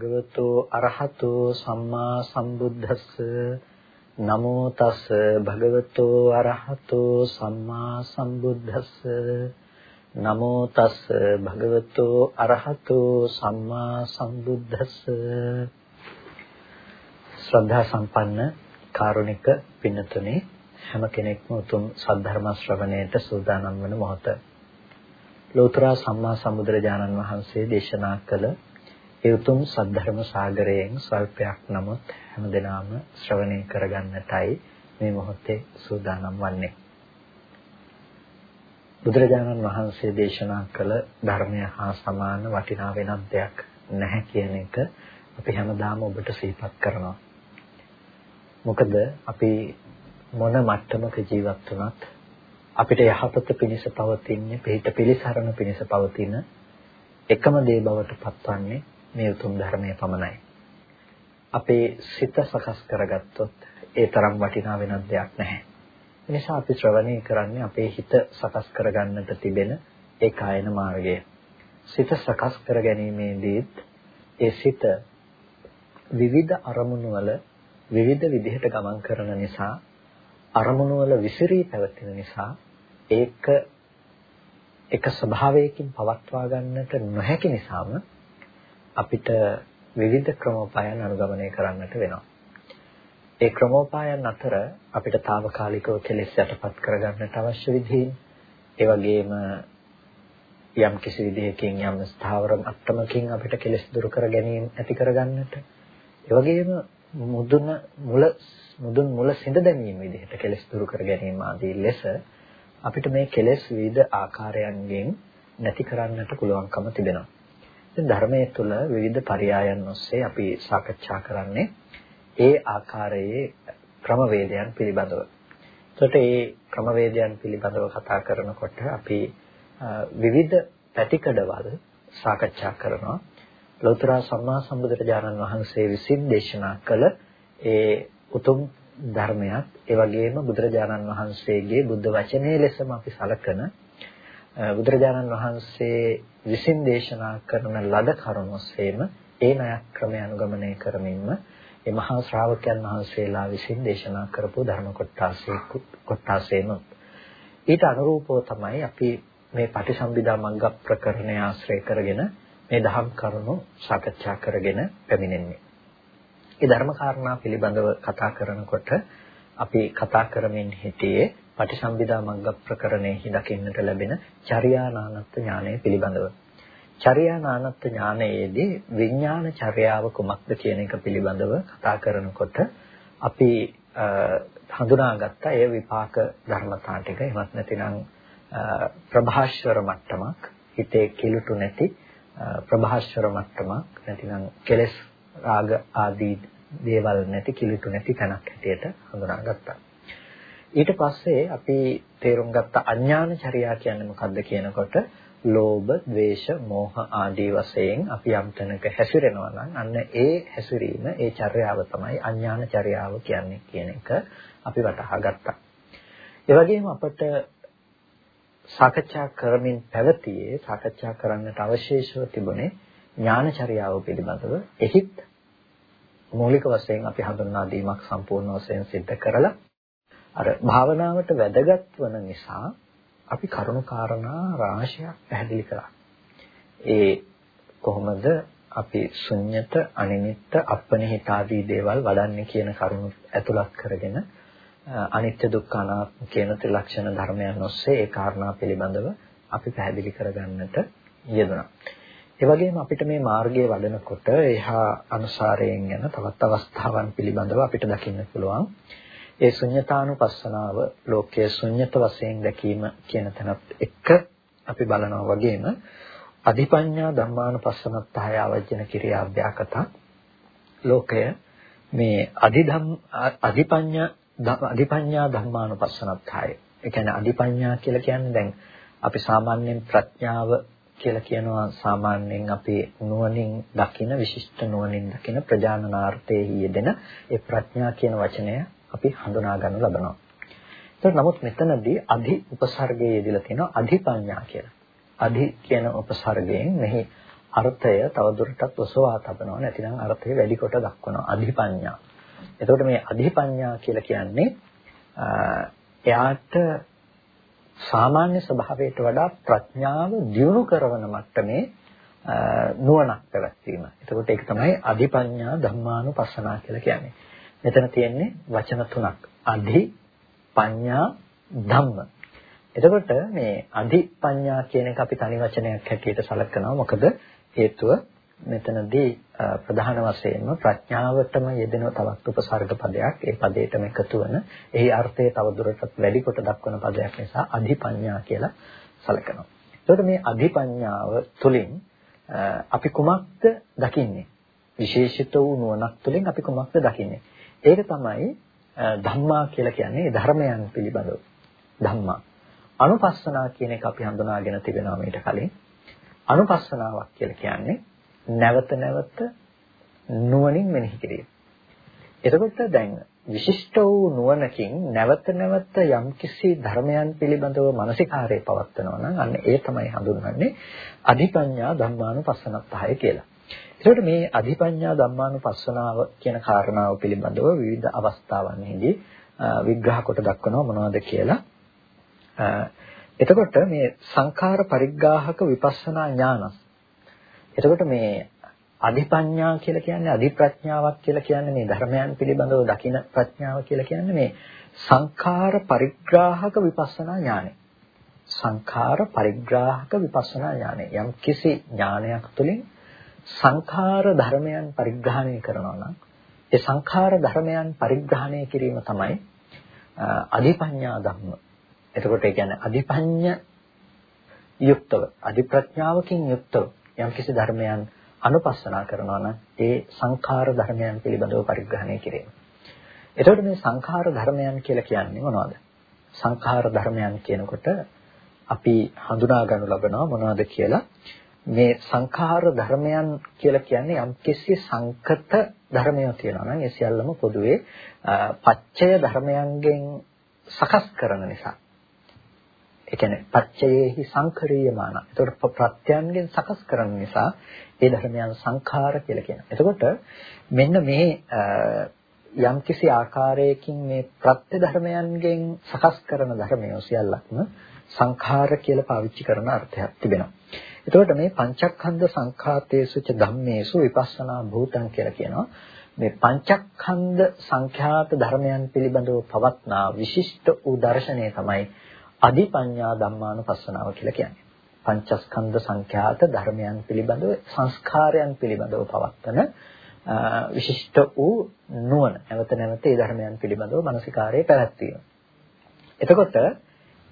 භගවතු අරහතු සම්මා සම්බුද්දස්ස නමෝ තස් භගවතු අරහතු සම්මා සම්බුද්දස්ස නමෝ තස් භගවතු අරහතු සම්මා සම්බුද්දස්ස ශ්‍රද්ධා සම්පන්න කාරුණික පින්නතුනේ හැම කෙනෙක්ම උතුම් සද්ධර්ම ශ්‍රවණයට සූදානම් වන මොහොත. ලෝතර සම්මා සම්බුදුරජාණන් වහන්සේ දේශනා කළ ඒ උතුම් සද්ධර්ම සාගරයෙන් ස්වල්පයක් නමුත් හැමදෙනාම ශ්‍රවණය කරගන්නටයි මේ මොහොතේ සූදානම් වන්නේ. බුදුරජාණන් වහන්සේ දේශනා කළ ධර්මය හා සමාන වටිනා වෙනත් දෙයක් නැහැ කියන එක අපි හැමදාම ඔබට සිහිපත් කරනවා. මොකද අපි මොන මට්ටමක ජීවත් වුණත් අපිට යහපත පිණිස පවතින්නේ පිට පිළිසරණ පිණිස පවතින එකම දේ බවට පත්වන්නේ මේ උතුම් ධර්මයේ පමණයි. අපේ සිත සකස් කරගත්තොත් ඒ තරම් වටිනා වෙනත් දෙයක් නැහැ. ඒ නිසා අපි ශ්‍රවණය කරන්නේ අපේ හිත සකස් කරගන්නට තිබෙන ඒ කායන මාර්ගය. සිත සකස් කර ගැනීමේදීත් ඒ සිත විවිධ අරමුණු වල විවිධ විදිහට ගමන් කරන නිසා අරමුණු වල විසිරී පැවතින නිසා ඒක එක ස්වභාවයකින් පවත්වා ගන්නට නොහැකි නිසාම අපිට විවිධ ක්‍රමෝපායන් අනුගමනය කරන්නට වෙනවා. ඒ ක්‍රමෝපායන් අතර අපිට తాවකාලිකව කෙලෙස් යටපත් කරගන්නට අවශ්‍ය විදිහින් ඒ වගේම යම් කිසි විදිහකින් යම් ස්ථාවර මට්ටමකින් අපිට කෙලෙස් දුරු කර ගැනීම ඇති කරගන්නට ඒ වගේම මුදුන මුල මුදුන් මුල සිඳ දැමීම විදිහට කෙලෙස් දුරු කර ගැනීම ආදී ලෙස අපිට මේ කෙලෙස් විවිධ ආකාරයන්ගෙන් නැති කරන්නට පුළුවන්කම තිබෙනවා. ඉතින් ධර්මයේ තුල විවිධ පරයයන් ඔස්සේ අපි සාකච්ඡා කරන්නේ ඒ ආකාරයේ ක්‍රමවේදයන් පිළිබඳව. එතකොට මේ ක්‍රමවේදයන් පිළිබඳව කතා කරනකොට අපි විවිධ පැතිකඩවල සාකච්ඡා කරනවා. ලෝතර සම්මා සම්බුදුරජාණන් වහන්සේ විසින් දේශනා කළ ඒ උතුම් ධර්මයක් ඒ වගේම බුදුරජාණන් වහන්සේගේ බුද්ධ වචනේ ලෙසම අපි සලකන බුදුරජාණන් වහන්සේ විසින් දේශනා කරන ලද කරුණොස්සේම ඒ ණයක් ක්‍රමය අනුගමනය කරමින්ම ඒ මහා ශ්‍රාවකයන් වහන්සේලා විසින් දේශනා කරපු ධර්ම කොටාසේ කොටාසේම ඊට අනුරූපව තමයි අපි මේ පටිසම්භිදා මග්ග ප්‍රකරණය ආශ්‍රය කරගෙන මේ දහම් කරුණු සාකච්ඡා කරගෙන පැමිණෙන්නේ. ඒ ධර්ම කාරණා පිළිබඳව කතා කරනකොට අපි කතා කරමින් හිටියේ පටිසම්භිදා මග්ග ප්‍රකරණයෙහි දකින්නට ලැබෙන චර්යානානත් ඥානය පිළිබඳව. චර්යානානත් ඥානයේදී විඥාන චර්යාව කුමක්ද කියන එක පිළිබඳව කතා කරනකොට අපි හඳුනාගත්ත ඒ විපාක ධර්මතා ටික එමත් නැතිනම් ප්‍රභාෂ්වර මට්ටමක් හිතේ කිලුටු නැති ප්‍රභාෂ්වර මට්ටමක් නැතිනම් කෙලස් රාග ආදී දේවල් නැති කිලුටු නැති තැනක් හැටියට හඳුනාගත්තා. ඊට පස්සේ අපි තේරුම් ගත්ත අඥාන චර්යා කියන්නේ මොකක්ද කියනකොට ලෝභ, ද්වේෂ, මෝහ ආදී වශයෙන් අපි යම් තැනක හැසිරෙනවා නම් අන්න ඒ හැසිරීම, ඒ චර්යාව තමයි අඥාන චර්යාව කියන්නේ කියන එක අපි වටහා ගත්තා. ඒ වගේම අපට සාකච්ඡා කරමින් පැවතියේ සාකච්ඡා කරන්නට අවශේෂව තිබුණේ ඥානචර්යාව පිළිබඳව එහිත් මූලික වශයෙන් අපි හඳුන්වා දීමක් සම්පූර්ණ වශයෙන් සිද්ධ කරලා අර භාවනාවට වැදගත් වන නිසා අපි කරුණු කාරණා රාශියක් පැහැදිලි කරා. ඒ කොහොමද අපි ශුන්්‍යත අනිමිත්ත අපනිහිත ආදී දේවල් වඩන්නේ කියන කරුණු ඇතුළත් කරගෙන අනිත්‍ය දුක්ඛ අනාත්ම කියන ත්‍රිලක්ෂණ ධර්මයන් ඔස්සේ ඒ කාරණා පිළිබඳව අපි පැහැදිලි කරගන්නට යෙදුණා. ඒ වගේම අපිට මේ මාර්ගයේ වඩනකොට එහා අනුසාරයෙන් යන තවත් අවස්ථාවන් පිළිබඳව අපිට දකින්න පුළුවන්. ඒ ශුන්්‍යතානුපස්සනාව ලෝකයේ ශුන්්‍යත වශයෙන් දැකීම කියන තැනත් එක්ක අපි බලනවා වගේම අධිපඤ්ඤා ධම්මානුපස්සනත්හය අවජන කිරියාභ්‍යාකත ලෝකය මේ අධිධම් අධිපඤ්ඤා අධිපඤ්ඤා ධම්මානුපස්සනත්හය ඒ කියන්නේ අධිපඤ්ඤා කියලා කියන්නේ දැන් අපි සාමාන්‍යයෙන් ප්‍රඥාව කියලා කියනවා සාමාන්‍යයෙන් අපි නුවණින් දකින විශිෂ්ට නුවණින් දකින ප්‍රජානනාර්ථයේ යෙදෙන ඒ ප්‍රඥා කියන වචනය. අපි හඳුනා ගන්න ලබනවා. ඒත් නමුත් මෙතනදී අධි උපසර්ගයේ යෙදලා තියෙනවා අධිපඤ්ඤා කියලා. අධි කියන උපසර්ගයෙන් මෙහි අර්ථය තවදුරටත් ඔසවා තබනවා නැතිනම් අර්ථය වැඩි කොට දක්වනවා අධිපඤ්ඤා. එතකොට මේ අධිපඤ්ඤා කියලා කියන්නේ එයාට සාමාන්‍ය ස්වභාවයට වඩා ප්‍රඥාව දියුණු කරන මට්ටමේ නුවණක් පැවැත්වීම. එතකොට ඒක තමයි අධිපඤ්ඤා ධම්මානුපස්සනා කියලා කියන්නේ. මෙතන තියෙන්නේ වචන තුනක්. අධි පඤ්ඤා ධම්ම. එතකොට මේ අධිපඤ්ඤා කියන එක අපි තනි වචනයක් හැටියට සලකනවා. මොකද හේතුව මෙතනදී ප්‍රධාන වශයෙන්ම ප්‍රඥාවටම යෙදෙන තවත් උපසර්ග පදයක් ඒ පදයටම එකතු වෙන එහි අර්ථය තවදුරටත් වැඩි කොට දක්වන පදයක් නිසා අධිපඤ්ඤා කියලා සලකනවා. එතකොට මේ අධිපඤ්ඤාව තුළින් අපි කුමක්ද දකින්නේ? විශේෂිත වූ නුවණක් තුළින් අපි කුමක්ද දකින්නේ? ඒක තමයි ධම්මා කියලා කියන්නේ ධර්මයන් පිළිබඳව. ධම්මා. අනුපස්සනා කියන එක අපි හඳුනාගෙන තිබෙනවා මීට කලින්. අනුපස්සනාවක් කියලා කියන්නේ නැවත නැවත නුවණින් මෙනෙහි කිරීම. එතකොට දැන් විශිෂ්ට වූ නුවණකින් නැවත නැවත යම්කිසි ධර්මයන් පිළිබඳව මානසිකාරය පවත්වනවා නම් අන්න ඒ තමයි හඳුන්වන්නේ අධිපඤ්ඤා ධම්මානුපස්සනත්තහය කියලා. ඒකට මේ අධිපඤ්ඤා ධම්මානුපස්සනාව කියන කාරණාව පිළිබඳව විවිධ අවස්ථාවන්හිදී විග්‍රහ කොට දක්වනවා මොනවද කියලා. එතකොට මේ සංඛාර පරිග්‍රාහක විපස්සනා ඥානස්. එතකොට මේ අධිපඤ්ඤා කියලා කියන්නේ අධිප්‍රඥාවක් කියලා කියන්නේ මේ ධර්මයන් පිළිබඳව දකින ප්‍රඥාව කියලා කියන්නේ මේ සංඛාර පරිග්‍රාහක විපස්සනා ඥානය. සංඛාර පරිග්‍රාහක විපස්සනා ඥානය. යම් කිසි ඥානයක් තුළින් සංඛාර ධර්මයන් පරිග්‍රහණය කරනවා නම් ඒ සංඛාර ධර්මයන් පරිග්‍රහණය කිරීම තමයි අධිපඤ්ඤා ධම්ම. එතකොට ඒ කියන්නේ අධිපඤ්ඤ යුක්තව අධිප්‍රඥාවකින් යුක්තව යම්කිසි ධර්මයන් අනුපස්සනා කරනවා නම් ඒ සංඛාර ධර්මයන් පිළිබඳව පරිග්‍රහණය කිරීම. එතකොට මේ සංඛාර ධර්මයන් කියලා කියන්නේ මොනවද? සංඛාර ධර්මයන් කියනකොට අපි හඳුනා ගන්නු ලබනවා මොනවද කියලා මේ සංඛාර ධර්මයන් කියලා කියන්නේ යම්කිසි සංකත ධර්මයක් තියෙනවා නම් ඒ සියල්ලම පොදුවේ පච්චය ධර්මයන්ගෙන් සකස් කරන නිසා ඒ කියන්නේ පච්චයේහි සංකරීයමාන. ඒතකොට ප්‍රත්‍යයන්ගෙන් සකස් කරන නිසා ඒ ධර්මයන් සංඛාර කියලා කියනවා. එතකොට මෙන්න මේ යම්කිසි ආකාරයකින් මේ ප්‍රත්‍ය ධර්මයන්ගෙන් සකස් කරන ධර්මය සියල්ලක්ම සංඛාර කියලා පාවිච්චි කරන අර්ථයක් තිබෙනවා. එතකොට මේ පංචස්කන්ධ සංඛාතේසු ච ධම්මේසු විපස්සනා භූතං කියලා කියනවා. මේ පංචස්කන්ධ සංඛ්‍යාත ධර්මයන් පිළිබඳව පවත්නා විශිෂ්ට වූ දර්ශනය තමයි අධිපඤ්ඤා ධම්මානුපස්සනාව කියලා කියන්නේ. පංචස්කන්ධ සංඛ්‍යාත ධර්මයන් පිළිබඳව සංස්කාරයන් පිළිබඳව පවත්වන විශිෂ්ට වූ නුවණ නැවත නැවත ඒ ධර්මයන් පිළිබඳව මානසිකාරයේ පැවැත්වීම. එතකොට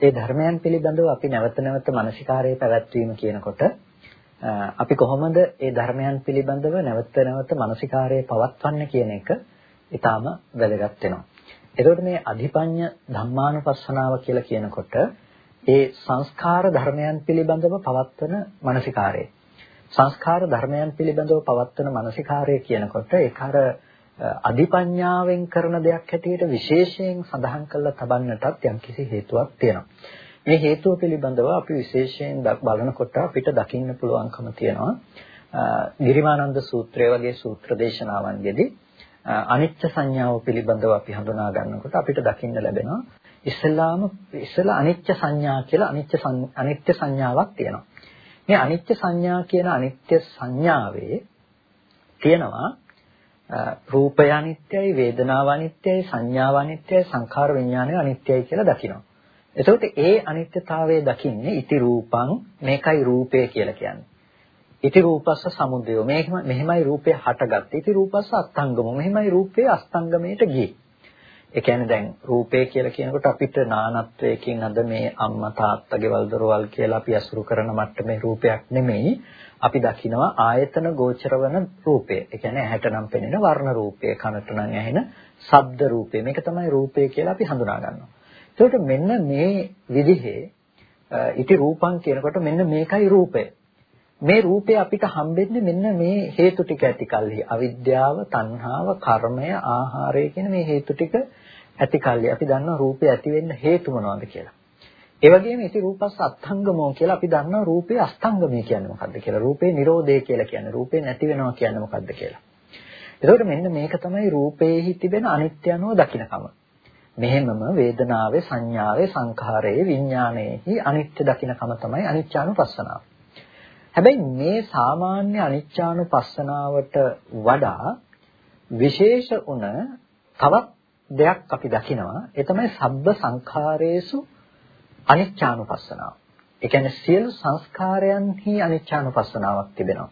ඒ ධර්මයන් පිළිබඳව අපි නැවත නැවත මානසිකාරයේ පැවැත්වීම කියනකොට අපි කොහොමද ඒ ධර්මයන් පිළිබඳව නැවත නැවත මානසිකාරයේ පවත්වන්නේ කියන එක ඊටාම වැදගත් වෙනවා. එතකොට මේ අධිපඤ්ඤ ධම්මානුපස්සනාව කියලා කියනකොට ඒ සංස්කාර ධර්මයන් පිළිබඳව පවත්වන මානසිකාරය. සංස්කාර ධර්මයන් පිළිබඳව පවත්වන මානසිකාරය කියනකොට ඒක අර අධිපඤ්ඤාවෙන් කරන දෙයක් හැටියට විශේෂයෙන් සඳහන් කරලා තබන්නටත් යම්කිසි හේතුවක් තියෙනවා. මේ හේතුව පිළිබඳව අපි විශේෂයෙන් බලනකොට අපිට දකින්න පුළුවන්කම තියෙනවා. ගිරිමානන්ද සූත්‍රය වගේ සූත්‍ර දේශනාවන්ගෙදී අනිත්‍ය සංඥාව පිළිබඳව අපි හඳුනා ගන්නකොට අපිට දකින්න ලැබෙනවා ඉස්සෙල්ලාම ඉස්සෙල්ලා අනිත්‍ය සංඥා කියලා අනිත්‍ය අනිත්‍ය සංඥාවක් තියෙනවා. මේ අනිත්‍ය සංඥා කියන අනිත්‍ය සංඥාවේ තියෙනවා රූපය අනිත්‍යයි වේදනාව අනිත්‍යයි සංඥාව අනිත්‍යයි සංඛාර විඥානය අනිත්‍යයි කියලා දකිනවා. එතකොට ඒ අනිත්‍යතාවය දකින්නේ ඉති රූපං මේකයි රූපය කියලා කියන්නේ. ඉති රූපස්ස සමුදය. මේකම මෙහෙමයි රූපය හටගත්තේ. ඉති රූපස්ස අස්තංගම. මෙහෙමයි රූපය අස්තංගමයට ගියේ. ඒ කියන්නේ දැන් රූපය කියලා කියනකොට අපිට නානත්වයකින් අද මේ අම්මා තාත්තා ගෙවල් දොරවල් කියලා අපි අසුරු කරන මට්ටමේ රූපයක් නෙමෙයි. අපි දකිනවා ආයතන ගෝචරවන රූපය. ඒ කියන්නේ ඇහැට නම් පෙනෙන වර්ණ රූපය, කනට නම් ඇහෙන ශබ්ද රූපය. මේක තමයි රූපය කියලා අපි හඳුනා ගන්නවා. ඒකට මෙන්න මේ විදිහේ ඉති රූපං කියනකොට මෙන්න මේකයි රූපය. මේ රූපය අපිට හම්බෙන්නේ මෙන්න මේ හේතු ටික ඇති කල්හි අවිද්‍යාව, තණ්හාව, කර්මය, ආහාරය කියන මේ හේතු ටික ඇති කල්හි අපි දන්නවා රූපය ඇති වෙන්න හේතු මොනවද කියලා. ඒ වගේම ඉති රූපස් අත්ංගමෝ කියලා අපි දන්නවා රූපේ අස්තංගමය කියන්නේ මොකද්ද කියලා. රූපේ නිරෝධය කියලා කියන්නේ. රූපේ නැති වෙනවා කියන්නේ මොකද්ද කියලා. එතකොට මෙන්න මේක තමයි රූපේහි තිබෙන අනිත්‍ය අනුව දකින්නකම. මෙහෙමම වේදනාවේ සංඥාවේ සංඛාරයේ විඥානයේහි අනිත්‍ය දකින්නකම තමයි අනිච්චානුපස්සනාව. හැබැයි මේ සාමාන්‍ය අනිච්චානුපස්සනාවට වඩා විශේෂ උන තවත් දෙයක් අපි දකිනවා ඒ තමයි සබ්බ සංඛාරේසු අනිච්චානුපස්සනාව. ඒ කියන්නේ සියලු සංස්කාරයන්හි අනිච්චානුපස්සනාවක් තිබෙනවා.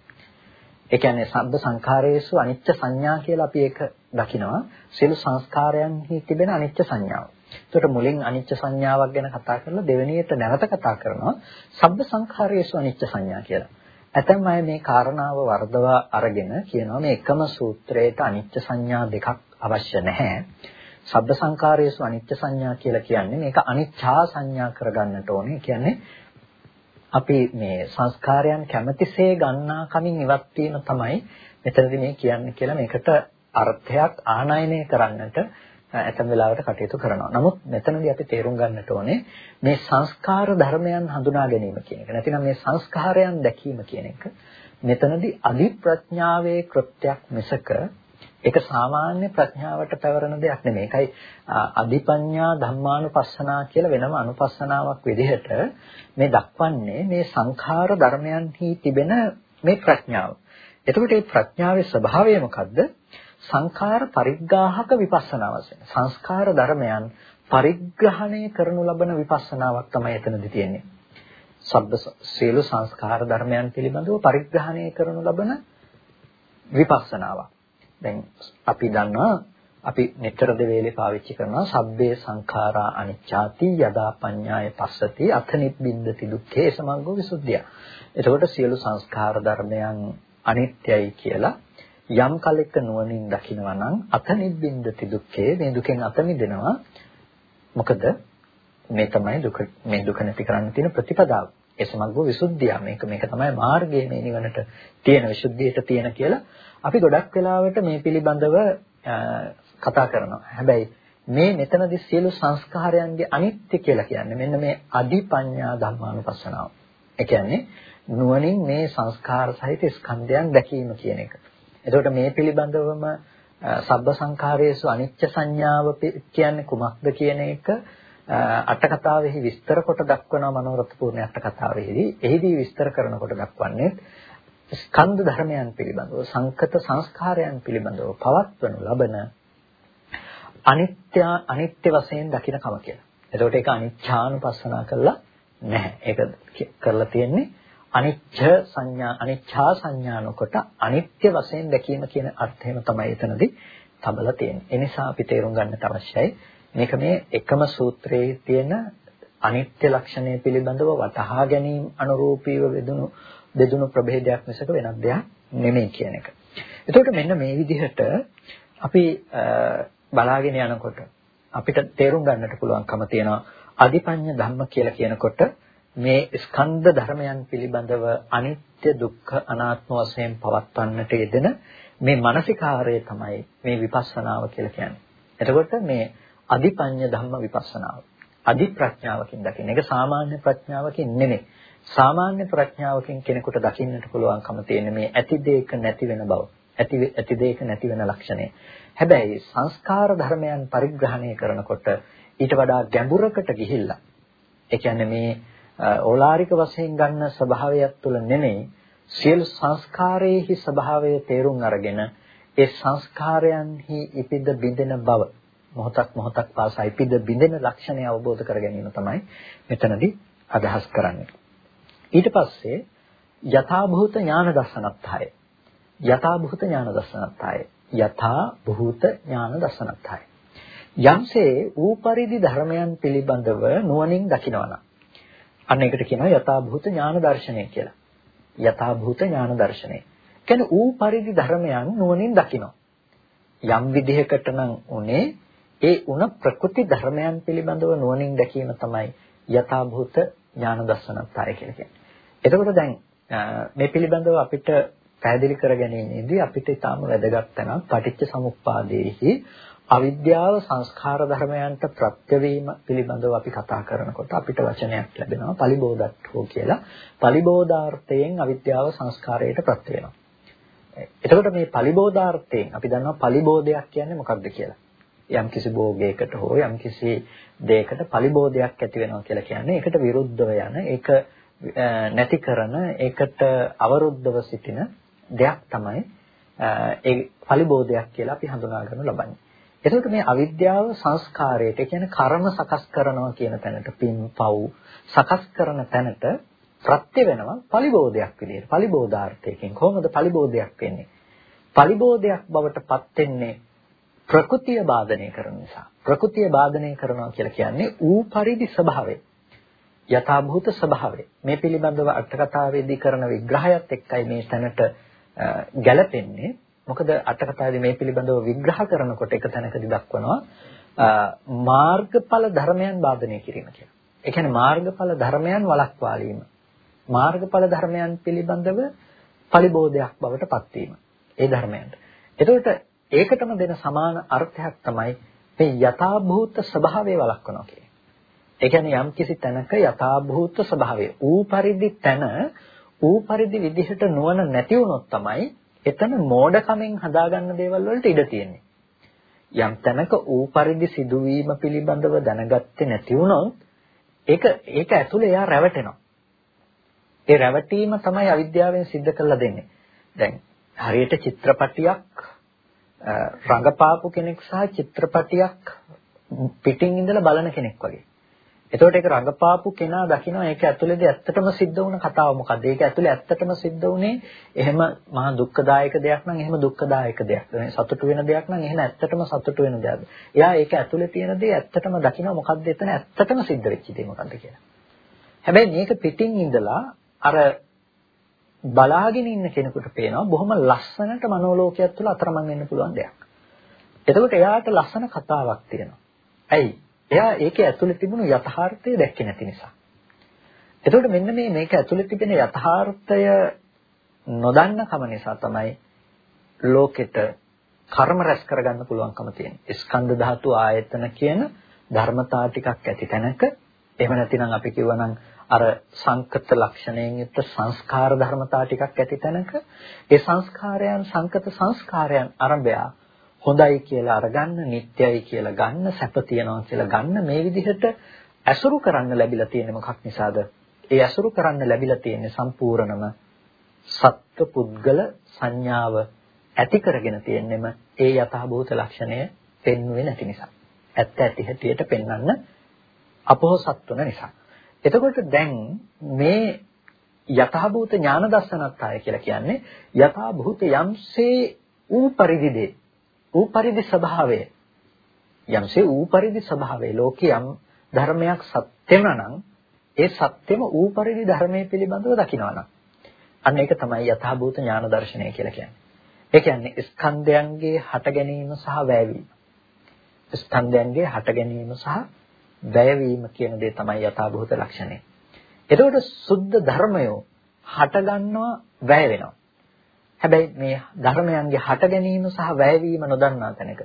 ඒ කියන්නේ සබ්බ සංඛාරේසු අනිච්ච සංඥා කියලා අපි ඒක දකිනවා. සියලු සංස්කාරයන්හි තිබෙන අනිච්ච සංඥාව. ඒකට මුලින් අනිච්ච සංඥාවක් ගැන කතා කරලා දෙවෙනියට නැවත කතා කරනවා සබ්බ සංඛාරයේසු අනිච්ච සංඥා කියලා. ඇතැම් අය මේ කාරණාව වර්ධවා අරගෙන කියනවා මේ එකම සූත්‍රයට අනිච්ච සංඥා දෙකක් අවශ්‍ය නැහැ. සබ්බ සංඛාරයේසු අනිච්ච සංඥා කියලා කියන්නේ මේක අනිච්චා සංඥා කරගන්නට ඕනේ. කියන්නේ අපි මේ සංස්කාරයන් කැමැතිසේ ගන්නා කමින් ඉවත් වීම තමයි මෙතනදී මේ කියන්නේ කියලා මේකට අර්ථයක් ආනයනය කරන්නට ඇතැම් වෙලාවට කටයුතු කරනවා. නමුත් මෙතනදී අපි තේරුම් ගන්නට ඕනේ මේ සංස්කාර ධර්මයන් හඳුනා ගැනීම කියන එක. නැතිනම් මේ සංස්කාරයන් දැකීම කියන එක මෙතනදී අදි ප්‍රඥාවේ කෘත්‍යයක් මිසක ඒක සාමාන්‍ය ප්‍රඥාවට පැවරෙන දෙයක් නෙමෙයි. ඒකයි අධිපඤ්ඤා ධම්මානුපස්සනා කියලා වෙනම අනුපස්සනාවක් විදිහට මේ දක්වන්නේ මේ සංඛාර ධර්මයන්හි තිබෙන මේ ප්‍රඥාව. එතකොට මේ ප්‍රඥාවේ ස්වභාවය මොකද්ද? සංඛාර පරිග්‍රාහක විපස්සනා වශයෙන් සංස්කාර ධර්මයන් පරිග්‍රහණය කරනු ලබන විපස්සනාවක් තමයි එතනදී තියෙන්නේ. සබ්බ සියලු සංස්කාර ධර්මයන් පිළිබඳව පරිග්‍රහණය කරනු ලබන විපස්සනාවක්. දැන් අපි දන්නවා අපි නිතර දෙවේලේ පාවිච්චි කරනවා සබ්බේ සංඛාරා අනිච්චාති යදා පඤ්ඤාය පස්සති අත නිබ්බින්දති දුක්ඛේ සමග්ගෝ විසුද්ධිය. එතකොට සියලු සංස්කාර ධර්මයන් අනිත්‍යයි කියලා යම් කලෙක නුවණින් දකිනවා නම් අත නිබ්බින්දති දුක්ඛේ මේ දුකෙන් අත මිදෙනවා. මොකද මේ තමයි දුක මේ දුක නැති කරන්න තියෙන ප්‍රතිපදාව. ඒ සමග්ගෝ විසුද්ධිය. මේක මේක තමයි මාර්ගය මේ නිවනට තියෙන විසුද්ධියට තියෙන කියලා අපි ගොඩක් වෙලාවට මේ පිළිබඳව කතා කරනවා. හැබැයි මේ මෙතනදී සියලු සංස්කාරයන්ගේ අනිත්‍ය කියලා කියන්නේ මෙන්න මේ අදිපඤ්ඤා ධර්මානුපස්සනාව. ඒ කියන්නේ නුවණින් මේ සංස්කාර සහිත ස්කන්ධයන් දැකීම කියන එක. එතකොට මේ පිළිබඳවම සබ්බ සංඛාරයේසු අනිච්ච සංඥාව කියන්නේ කුමක්ද කියන එක අට කතාවෙහි විස්තර කොට දක්වනවා මනෝරථ පූර්ණ අට කතාවෙහිදී. එහිදී විස්තර කරනකොට දක්වන්නේ ස්කන්ධ ධර්මයන් පිළිබඳව සංකත සංස්කාරයන් පිළිබඳව පවත්වනු ලබන අනිත්‍ය අනිත්‍ය වශයෙන් දකින කම කියලා. එතකොට ඒක අනිච්ඡානුපස්සනා කළා නැහැ. ඒක කරලා තියෙන්නේ අනිච්ච සංඥා අනිච්ඡා සංඥානකොට අනිත්‍ය වශයෙන් දැකීම කියන අර්ථයම තමයි එතනදී තබලා තියෙන්නේ. ඒ නිසා අපි තේරුම් ගන්නට අවශ්‍යයි මේක මේ එකම සූත්‍රයේ තියෙන අනිත්‍ය ලක්ෂණය පිළිබඳව වටහා ගැනීම අනුරූපීව වෙදුණු බෙදුණු ප්‍රභේදයක් මිසක වෙනත් දෙයක් නෙමෙයි කියන එක. එතකොට මෙන්න මේ විදිහට අපි බලාගෙන යනකොට අපිට තේරුම් ගන්නට පුළුවන්කම තියෙනවා අදිපඤ්ඤ ධම්ම කියලා කියනකොට මේ ස්කන්ධ ධර්මයන් පිළිබඳව අනිත්‍ය දුක්ඛ අනාත්ම වශයෙන් පවත්වන්නට යෙදෙන මේ මානසිකාරය තමයි මේ විපස්සනාව කියලා කියන්නේ. එතකොට මේ අදිපඤ්ඤ ධම්ම විපස්සනාව. අදි ප්‍රඥාවකින් දකින්න. ඒක සාමාන්‍ය ප්‍රඥාවකින් නෙමෙයි. සාමාන්‍ය ප්‍රඥාවකින් කෙනෙකුට දකින්නට පුළුවන්කම තියෙන මේ ඇති දෙයක නැති වෙන බව. ඇති ඇති දෙයක නැති වෙන ලක්ෂණය. හැබැයි සංස්කාර ධර්මයන් පරිග්‍රහණය කරනකොට ඊට වඩා ගැඹුරකට ගිහිල්ලා ඒ කියන්නේ මේ ඕලාරික වශයෙන් ගන්න ස්වභාවයක් තුළ නෙමෙයි සියලු සංස්කාරයේහි ස්වභාවය තේරුම් අරගෙන ඒ සංස්කාරයන්හි ඉපිද බිඳෙන බව මොහොතක් මොහොතක් පාසා ඉපිද බිඳෙන ලක්ෂණය අවබෝධ කර ගැනීම තමයි මෙතනදී අදහස් කරන්නේ. ඊට පස්සේ යථා භූත ඥාන දර්ශනත්හය. යථා භූත ඥාන දර්ශනත්හය. යථා භූත ඥාන දර්ශනත්හය. යම්සේ ඌ පරිදි ධර්මයන් පිළිබඳව නුවණින් දකිනවනම් අන්න ඒකට කියනවා යථා භූත ඥාන දර්ශනය කියලා. යථා භූත ඥාන දර්ශනය. කියන්නේ ඌ පරිදි ධර්මයන් නුවණින් දකිනවා. යම් විදිහකට නම් උනේ ඒ උන ප්‍රකෘති ධර්මයන් පිළිබඳව නුවණින් දැකීම තමයි යථා භූත ඥාන දර්ශනත්ය කියලා කියන්නේ. එතකොට දැන් මේ පිළිබඳව අපිට පැහැදිලි කර ගැනීමේදී අපිට ඊටාම වැදගත් තැනක් පටිච්ච සමුප්පාදයේහි අවිද්‍යාව සංස්කාර ධර්මයන්ට ප්‍රත්‍යවීම පිළිබඳව අපි කතා කරනකොට අපිට වචනයක් ලැබෙනවා පලිබෝධට්ඨෝ කියලා. පලිබෝධාර්ථයෙන් අවිද්‍යාව සංස්කාරයට ප්‍රත්‍ය වෙනවා. එතකොට මේ පලිබෝධාර්ථයෙන් අපි දන්නවා පලිබෝධයක් කියන්නේ මොකක්ද කියලා. යම් කිසි භෝගයකට හෝ යම් කිසි දෙයකට පලිබෝධයක් ඇති වෙනවා කියලා කියන්නේ ඒකට විරුද්ධව යන ඒක නැති කරන ඒකට අවරුද්ධව සිටින දෙයක් තමයි ඒ පලිබෝධයක් කියලා අපි හඳුනා ගන්න ලබන්නේ. එතකොට මේ අවිද්‍යාව සංස්කාරයට කියන්නේ කර්ම සකස් කරනවා කියන තැනට පින් පව් සකස් කරන තැනට ප්‍රත්‍ය වෙනවා පලිබෝධයක් විදිහට. පලිබෝධාර්ථයකින් කොහොමද පලිබෝධයක් වෙන්නේ? පලිබෝධයක් බවට පත් වෙන්නේ ප්‍රകൃතිය බාධනය කරන නිසා. ප්‍රകൃතිය බාධනය කරනවා කියලා කියන්නේ ඌ පරිදි ස්වභාවය. යථාභූත ස්වභාවය. මේ පිළිබඳව අට කතාවේදී කරන විග්‍රහයත් එක්කයි මේ තැනට ගැලපෙන්නේ. මොකද අට කතාවේ මේ පිළිබඳව විග්‍රහ කරනකොට එක තැනකදී දක්වනවා මාර්ගඵල ධර්මයන් බාධනය කිරීම කියලා. ඒ කියන්නේ මාර්ගඵල ධර්මයන් වළක්වාලීම. මාර්ගඵල ධර්මයන් පිළිබඳව පරිබෝධයක් බවට පත්වීම. ඒ ධර්මයන්ට. එතකොට ඒකටම දෙන සමාන අර්ථයක් තමයි මේ යථාභූත ස්වභාවය වළක්වනවා කියන්නේ. ඒ කියන්නේ යම් කිසි තැනක යථාභූත ස්වභාවය ඌ පරිදි තැන ඌ පරිදි විදිහට නුවණ නැති වුණොත් තමයි එතන මෝඩකමෙන් හදාගන්න දේවල් වලට ඉඩ තියෙන්නේ. යම් තැනක ඌ පරිදි සිදුවීම පිළිබඳව දැනගත්තේ නැති වුණොත් ඒක ඒක ඇතුලේ එයා රැවටෙනවා. ඒ රැවටීම තමයි අවිද්‍යාවෙන් සිද්ධ කරලා දෙන්නේ. දැන් හරියට චිත්‍රපටියක් රඟපාපු කෙනෙක් සහ චිත්‍රපටියක් පිටින් ඉඳලා බලන කෙනෙක් වගේ. එතකොට ඒක රඟපාපු කෙනා දකිනවා ඒක ඇතුළේදී ඇත්තටම සිද්ධ වුණ කතාව මොකද්ද? ඒක ඇතුළේ ඇත්තටම සිද්ධ වුණේ එහෙම මහා දුක්ඛදායක දෙයක් නම් එහෙම දුක්ඛදායක දෙයක්. සතුටු වෙන දෙයක් නම් එහෙම ඇත්තටම සතුටු වෙන දෙයක්. එයා ඒක ඇතුළේ තියෙන දේ ඇත්තටම දකිනවා මොකද්ද එතන ඇත්තටම සිද්ධ වෙච්ච දේ මොකද්ද කියලා. හැබැයි මේක පිටින් ඉඳලා අර බලාගෙන ඉන්න කෙනෙකුට පේනවා බොහොම ලස්සනට මනෝලෝකයක් තුළ අතරමං වෙන්න පුළුවන් දෙයක්. එතකොට එයාට ලස්සන කතාවක් තියෙනවා. ඇයි? එයා ඒකේ ඇතුලේ තිබුණු යථාර්ථය දැක්කේ නැති නිසා. එතකොට මෙන්න මේ මේක ඇතුලේ තිබෙන යථාර්ථය නොදන්න කම නිසා තමයි ලෝකෙට කර්ම රැස් කරගන්න පුළුවන්කම තියෙන්නේ. ස්කන්ධ ධාතු ආයතන කියන ධර්මතා ටිකක් ඇති තැනක එහෙම නැතිනම් අපි කිව්වනම් අර සංකත ලක්ෂණයෙන් යුක්ත සංස්කාර ධර්මතා ටිකක් ඇති තැනක ඒ සංස්කාරයන් සංකත සංස්කාරයන් අරඹයා හොඳයි කියලා අරගන්න, නිට්ටයයි කියලා ගන්න, සැප තියනවා කියලා ගන්න මේ විදිහට ඇසුරු කරන්න ලැබිලා තියෙන්නේ මොකක් නිසාද? ඒ ඇසුරු කරන්න ලැබිලා තියෙන්නේ සම්පූර්ණම සත්ව පුද්ගල සංඥාව ඇති කරගෙන තියෙන්නෙම ඒ යථාභූත ලක්ෂණය පෙන්වෙන්නේ නැති නිසා. ඇත්ත ඇති හැටියට පෙන්වන්න අපොහසත් වන නිසා. එතකොට දැන් මේ යථාභූත ඥාන දර්ශනත්ය කියලා කියන්නේ යථාභූත යම්සේ ඌ පරිදි ඌ පරිදි ස්වභාවය යම්සේ ඌ පරිදි ස්වභාවය ලෝකේ යම් ධර්මයක් සත්‍යම නම් ඒ සත්‍යෙම ඌ පරිදි ධර්මයේ පිළිබඳව දකිනවනම් අන්න ඒක තමයි යථාභූත ඥාන දර්ශනය කියලා කියන්නේ. ඒ කියන්නේ ස්කන්ධයන්ගේ හට ගැනීම සහ වැයවීම. ස්කන්ධයන්ගේ හට ගැනීම සහ වැයවීම කියන දේ තමයි යථාභූත ලක්ෂණය. එතකොට සුද්ධ ධර්මය හට ගන්නවා වැය වෙනවා. හැබැයි මේ ධර්මයන්ගේ හට ගැනීම සහ වැයවීම නොදන්නා තැනක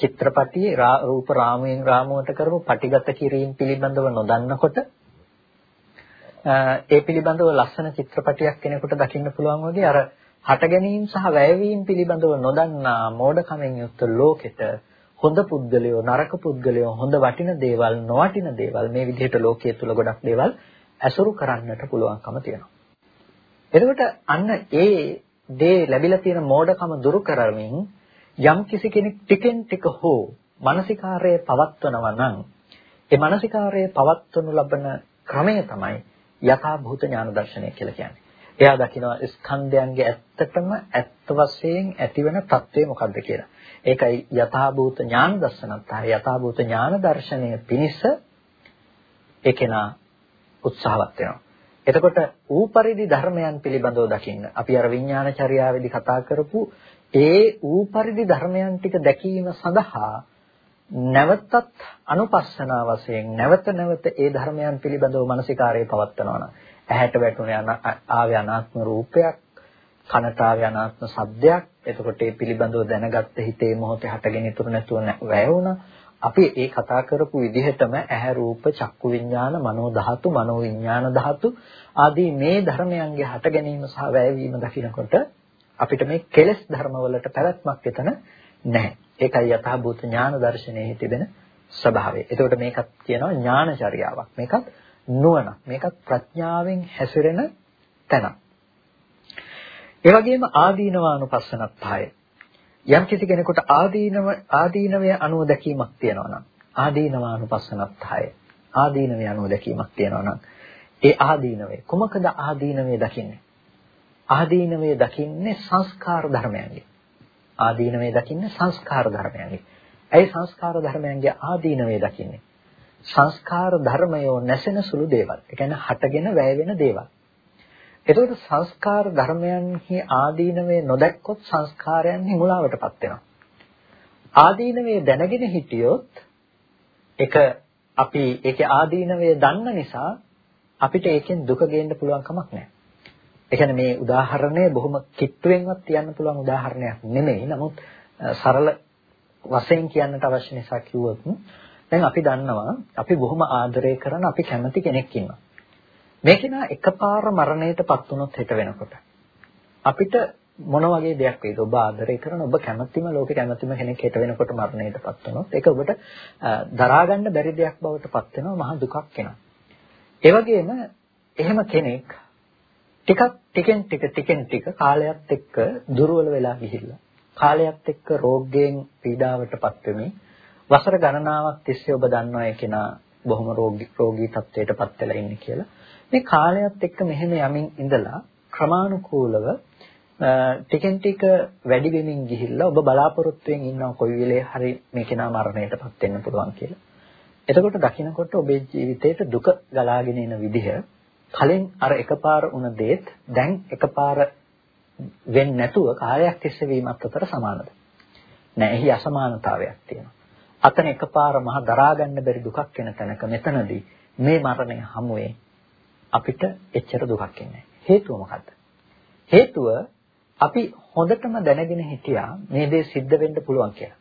චිත්‍රපටියේ රූප රාමයෙන් රාමුවට කරපු පටිගත කිරීම පිළිබඳව නොදන්නකොට ඒ පිළිබඳව ලස්සන චිත්‍රපටියක් කෙනෙකුට දකින්න පුළුවන් වගේ අර හට ගැනීම සහ වැයවීම පිළිබඳව නොදන්නා මෝඩකමෙන් යුක්ත ලෝකෙට හොඳ පුද්ගලයෝ නරක පුද්ගලයෝ හොඳ වටින දේවල් නොවටින දේවල් මේ විදිහට ලෝකයේ තුල ගොඩක් දේවල් ඇසුරු කරන්නට පුළුවන්කම තියෙනවා. එතකොට අන්න ඒ දේ ලැබිලා තියෙන මෝඩකම දුරු කරමින් යම් කිසි කෙනෙක් ටිකෙන් ටික හෝ මානසිකාරයේ පවත්වනවා නම් ඒ මානසිකාරයේ පවත්වනු ලබන ක්‍රමය තමයි යථා භූත ඥාන දර්ශනය කියලා කියන්නේ. එයා දකිනවා ස්කන්ධයන්ගේ ඇත්තටම ඇත්ත වශයෙන් ඇතිවන తත්වය මොකක්ද කියලා. ඒකයි යථා භූත ඥාන දර්ශනත් යථා භූත ඥාන දර්ශනය පිණිස ඒකේනා උත්සාහවත් වෙනවා. එතකොට ඌ පරිදි ධර්මයන් පිළිබඳව දකින්න. අපි අර විඥානචර්යාවේදී කතා කරපු ඒ ඌ පරිදි ධර්මයන් ටික දැකීම සඳහා නැවතත් අනුපස්සනා වශයෙන් නැවත නැවත ඒ ධර්මයන් පිළිබඳව මානසිකාරයේ පවත්නවා නම් ඇහැට වැටුනේ ආවේ අනාත්ම රූපයක් කනට ආවේ අනාත්ම සද්දයක්. එතකොට ඒ පිළිබඳව දැනගත්ත හිතේ මොහොතේ හටගෙන ඉතුරු නැතුව වැයුණා. අපි ඒ කතා කරපු විදිහටම ඇහැ රූප චක්කු විඥාන මනෝ ධාතු මනෝ විඥාන ධාතු ආදී මේ ධර්මයන්ගේ හට ගැනීම සහ වැයවීම දකිනකොට අපිට මේ කෙලෙස් ධර්මවලට පැවැත්මක් එතන නැහැ. ඒකයි යථාභූත ඥාන දර්ශනයේ තිබෙන ස්වභාවය. එතකොට මේකත් කියනවා ඥානචර්යාවක්. මේකත් නුවණක්. මේකත් ප්‍රඥාවෙන් හැසිරෙන තැනක්. ඒ වගේම ආදීනවානුපස්සනත් පහය. යම් කිසි කෙනෙකුට ආදීනව ආදීනවය අනුව දැකීමක් තියෙනවා නම් ආදීනවානුපස්සනත් පහය. ආදීනවය අනුව දැකීමක් තියෙනවා නම් ඒ ආදීනවය කුමකද ආදීනවය දකින්නේ? ආදීනවය දකින්නේ සංස්කාර ධර්මයන්ගේ. ආදීනවය දකින්නේ සංස්කාර ධර්මයන්ගේ. ඇයි සංස්කාර ධර්මයන්ගේ ආදීනවය දකින්නේ? සංස්කාර ධර්මයෝ නැසෙන සුළු දේවල්. ඒ කියන්නේ හටගෙන වැය වෙන දේවල්. එතකොට සංස්කාර ධර්මයන්හි ආදීනවේ නොදැක්කොත් සංස්කාරයන්හි මුලාවටපත් වෙනවා. ආදීනවේ දැනගෙන හිටියොත් ඒක අපි ඒකේ ආදීනවේ දන්න නිසා අපිට ඒකෙන් දුක ගේන්න පුළුවන් කමක් නැහැ. ඒ කියන්නේ මේ උදාහරණය බොහොම කිට්ටුවෙන්වත් කියන්න පුළුවන් උදාහරණයක් නෙමෙයි. නමුත් සරල වශයෙන් කියන්නට අවශ්‍ය නිසා කිව්වොත් දැන් අපි දන්නවා අපි බොහොම ආදරය කරන අපි කැමති කෙනෙක් ඉන්නවා. මේ කෙනා එකපාර මරණයටපත් වුණොත් හිට වෙනකොට අපිට මොන වගේ දෙයක් වේද? ඔබ ආදරය කරන ඔබ කැමැතිම ලෝකේ කැමැතිම කෙනෙක් හිට වෙනකොට මරණයටපත් වුණොත් ඒක ඔබට දරා ගන්න බැරි දෙයක් බවට පත් වෙනවා මහ දුකක් එනවා ඒ වගේම එහෙම කෙනෙක් ටිකක් ටිකෙන් ටික ටිකෙන් ටික කාලයත් එක්ක දුර්වල වෙලා ගිහිල්ලා කාලයත් එක්ක රෝගයෙන් පීඩාවටපත් වෙමින් වසර ගණනාවක් තිස්සේ ඔබ දන්නවා ඒ කෙනා බොහොම රෝගී රෝගී තත්ත්වයටපත් වෙලා ඉන්නේ කියලා. මේ කාලයත් එක්ක මෙහෙම යමින් ඉඳලා ක්‍රමානුකූලව ටිකෙන් ටික වැඩි වෙමින් ගිහිල්ලා ඔබ බලාපොරොත්තුෙන් ඉන්නවා කොයි වෙලේ හරි මේ කෙනා මරණයටපත් වෙන්න පුළුවන් කියලා. එතකොට දකින්නකොට ඔබේ ජීවිතේට දුක ගලාගෙන එන විදිහ කලින් අර එකපාර වුණ දේත් දැන් එකපාර වෙන්නේ නැතුව කාලයක් තිස්සේ වීමත් අතර සමානද? නෑ, එහි අසමානතාවයක් තියෙනවා. අතන එකපාර මහ දරා ගන්න බැරි දුකක් එන තැනක මෙතනදී මේ මරණය හමුවේ අපිට එච්චර දුකක් එන්නේ හේතුව මොකද්ද? හේතුව අපි හොඳටම දැනගෙන හිටියා මේ දේ සිද්ධ වෙන්න පුළුවන් කියලා.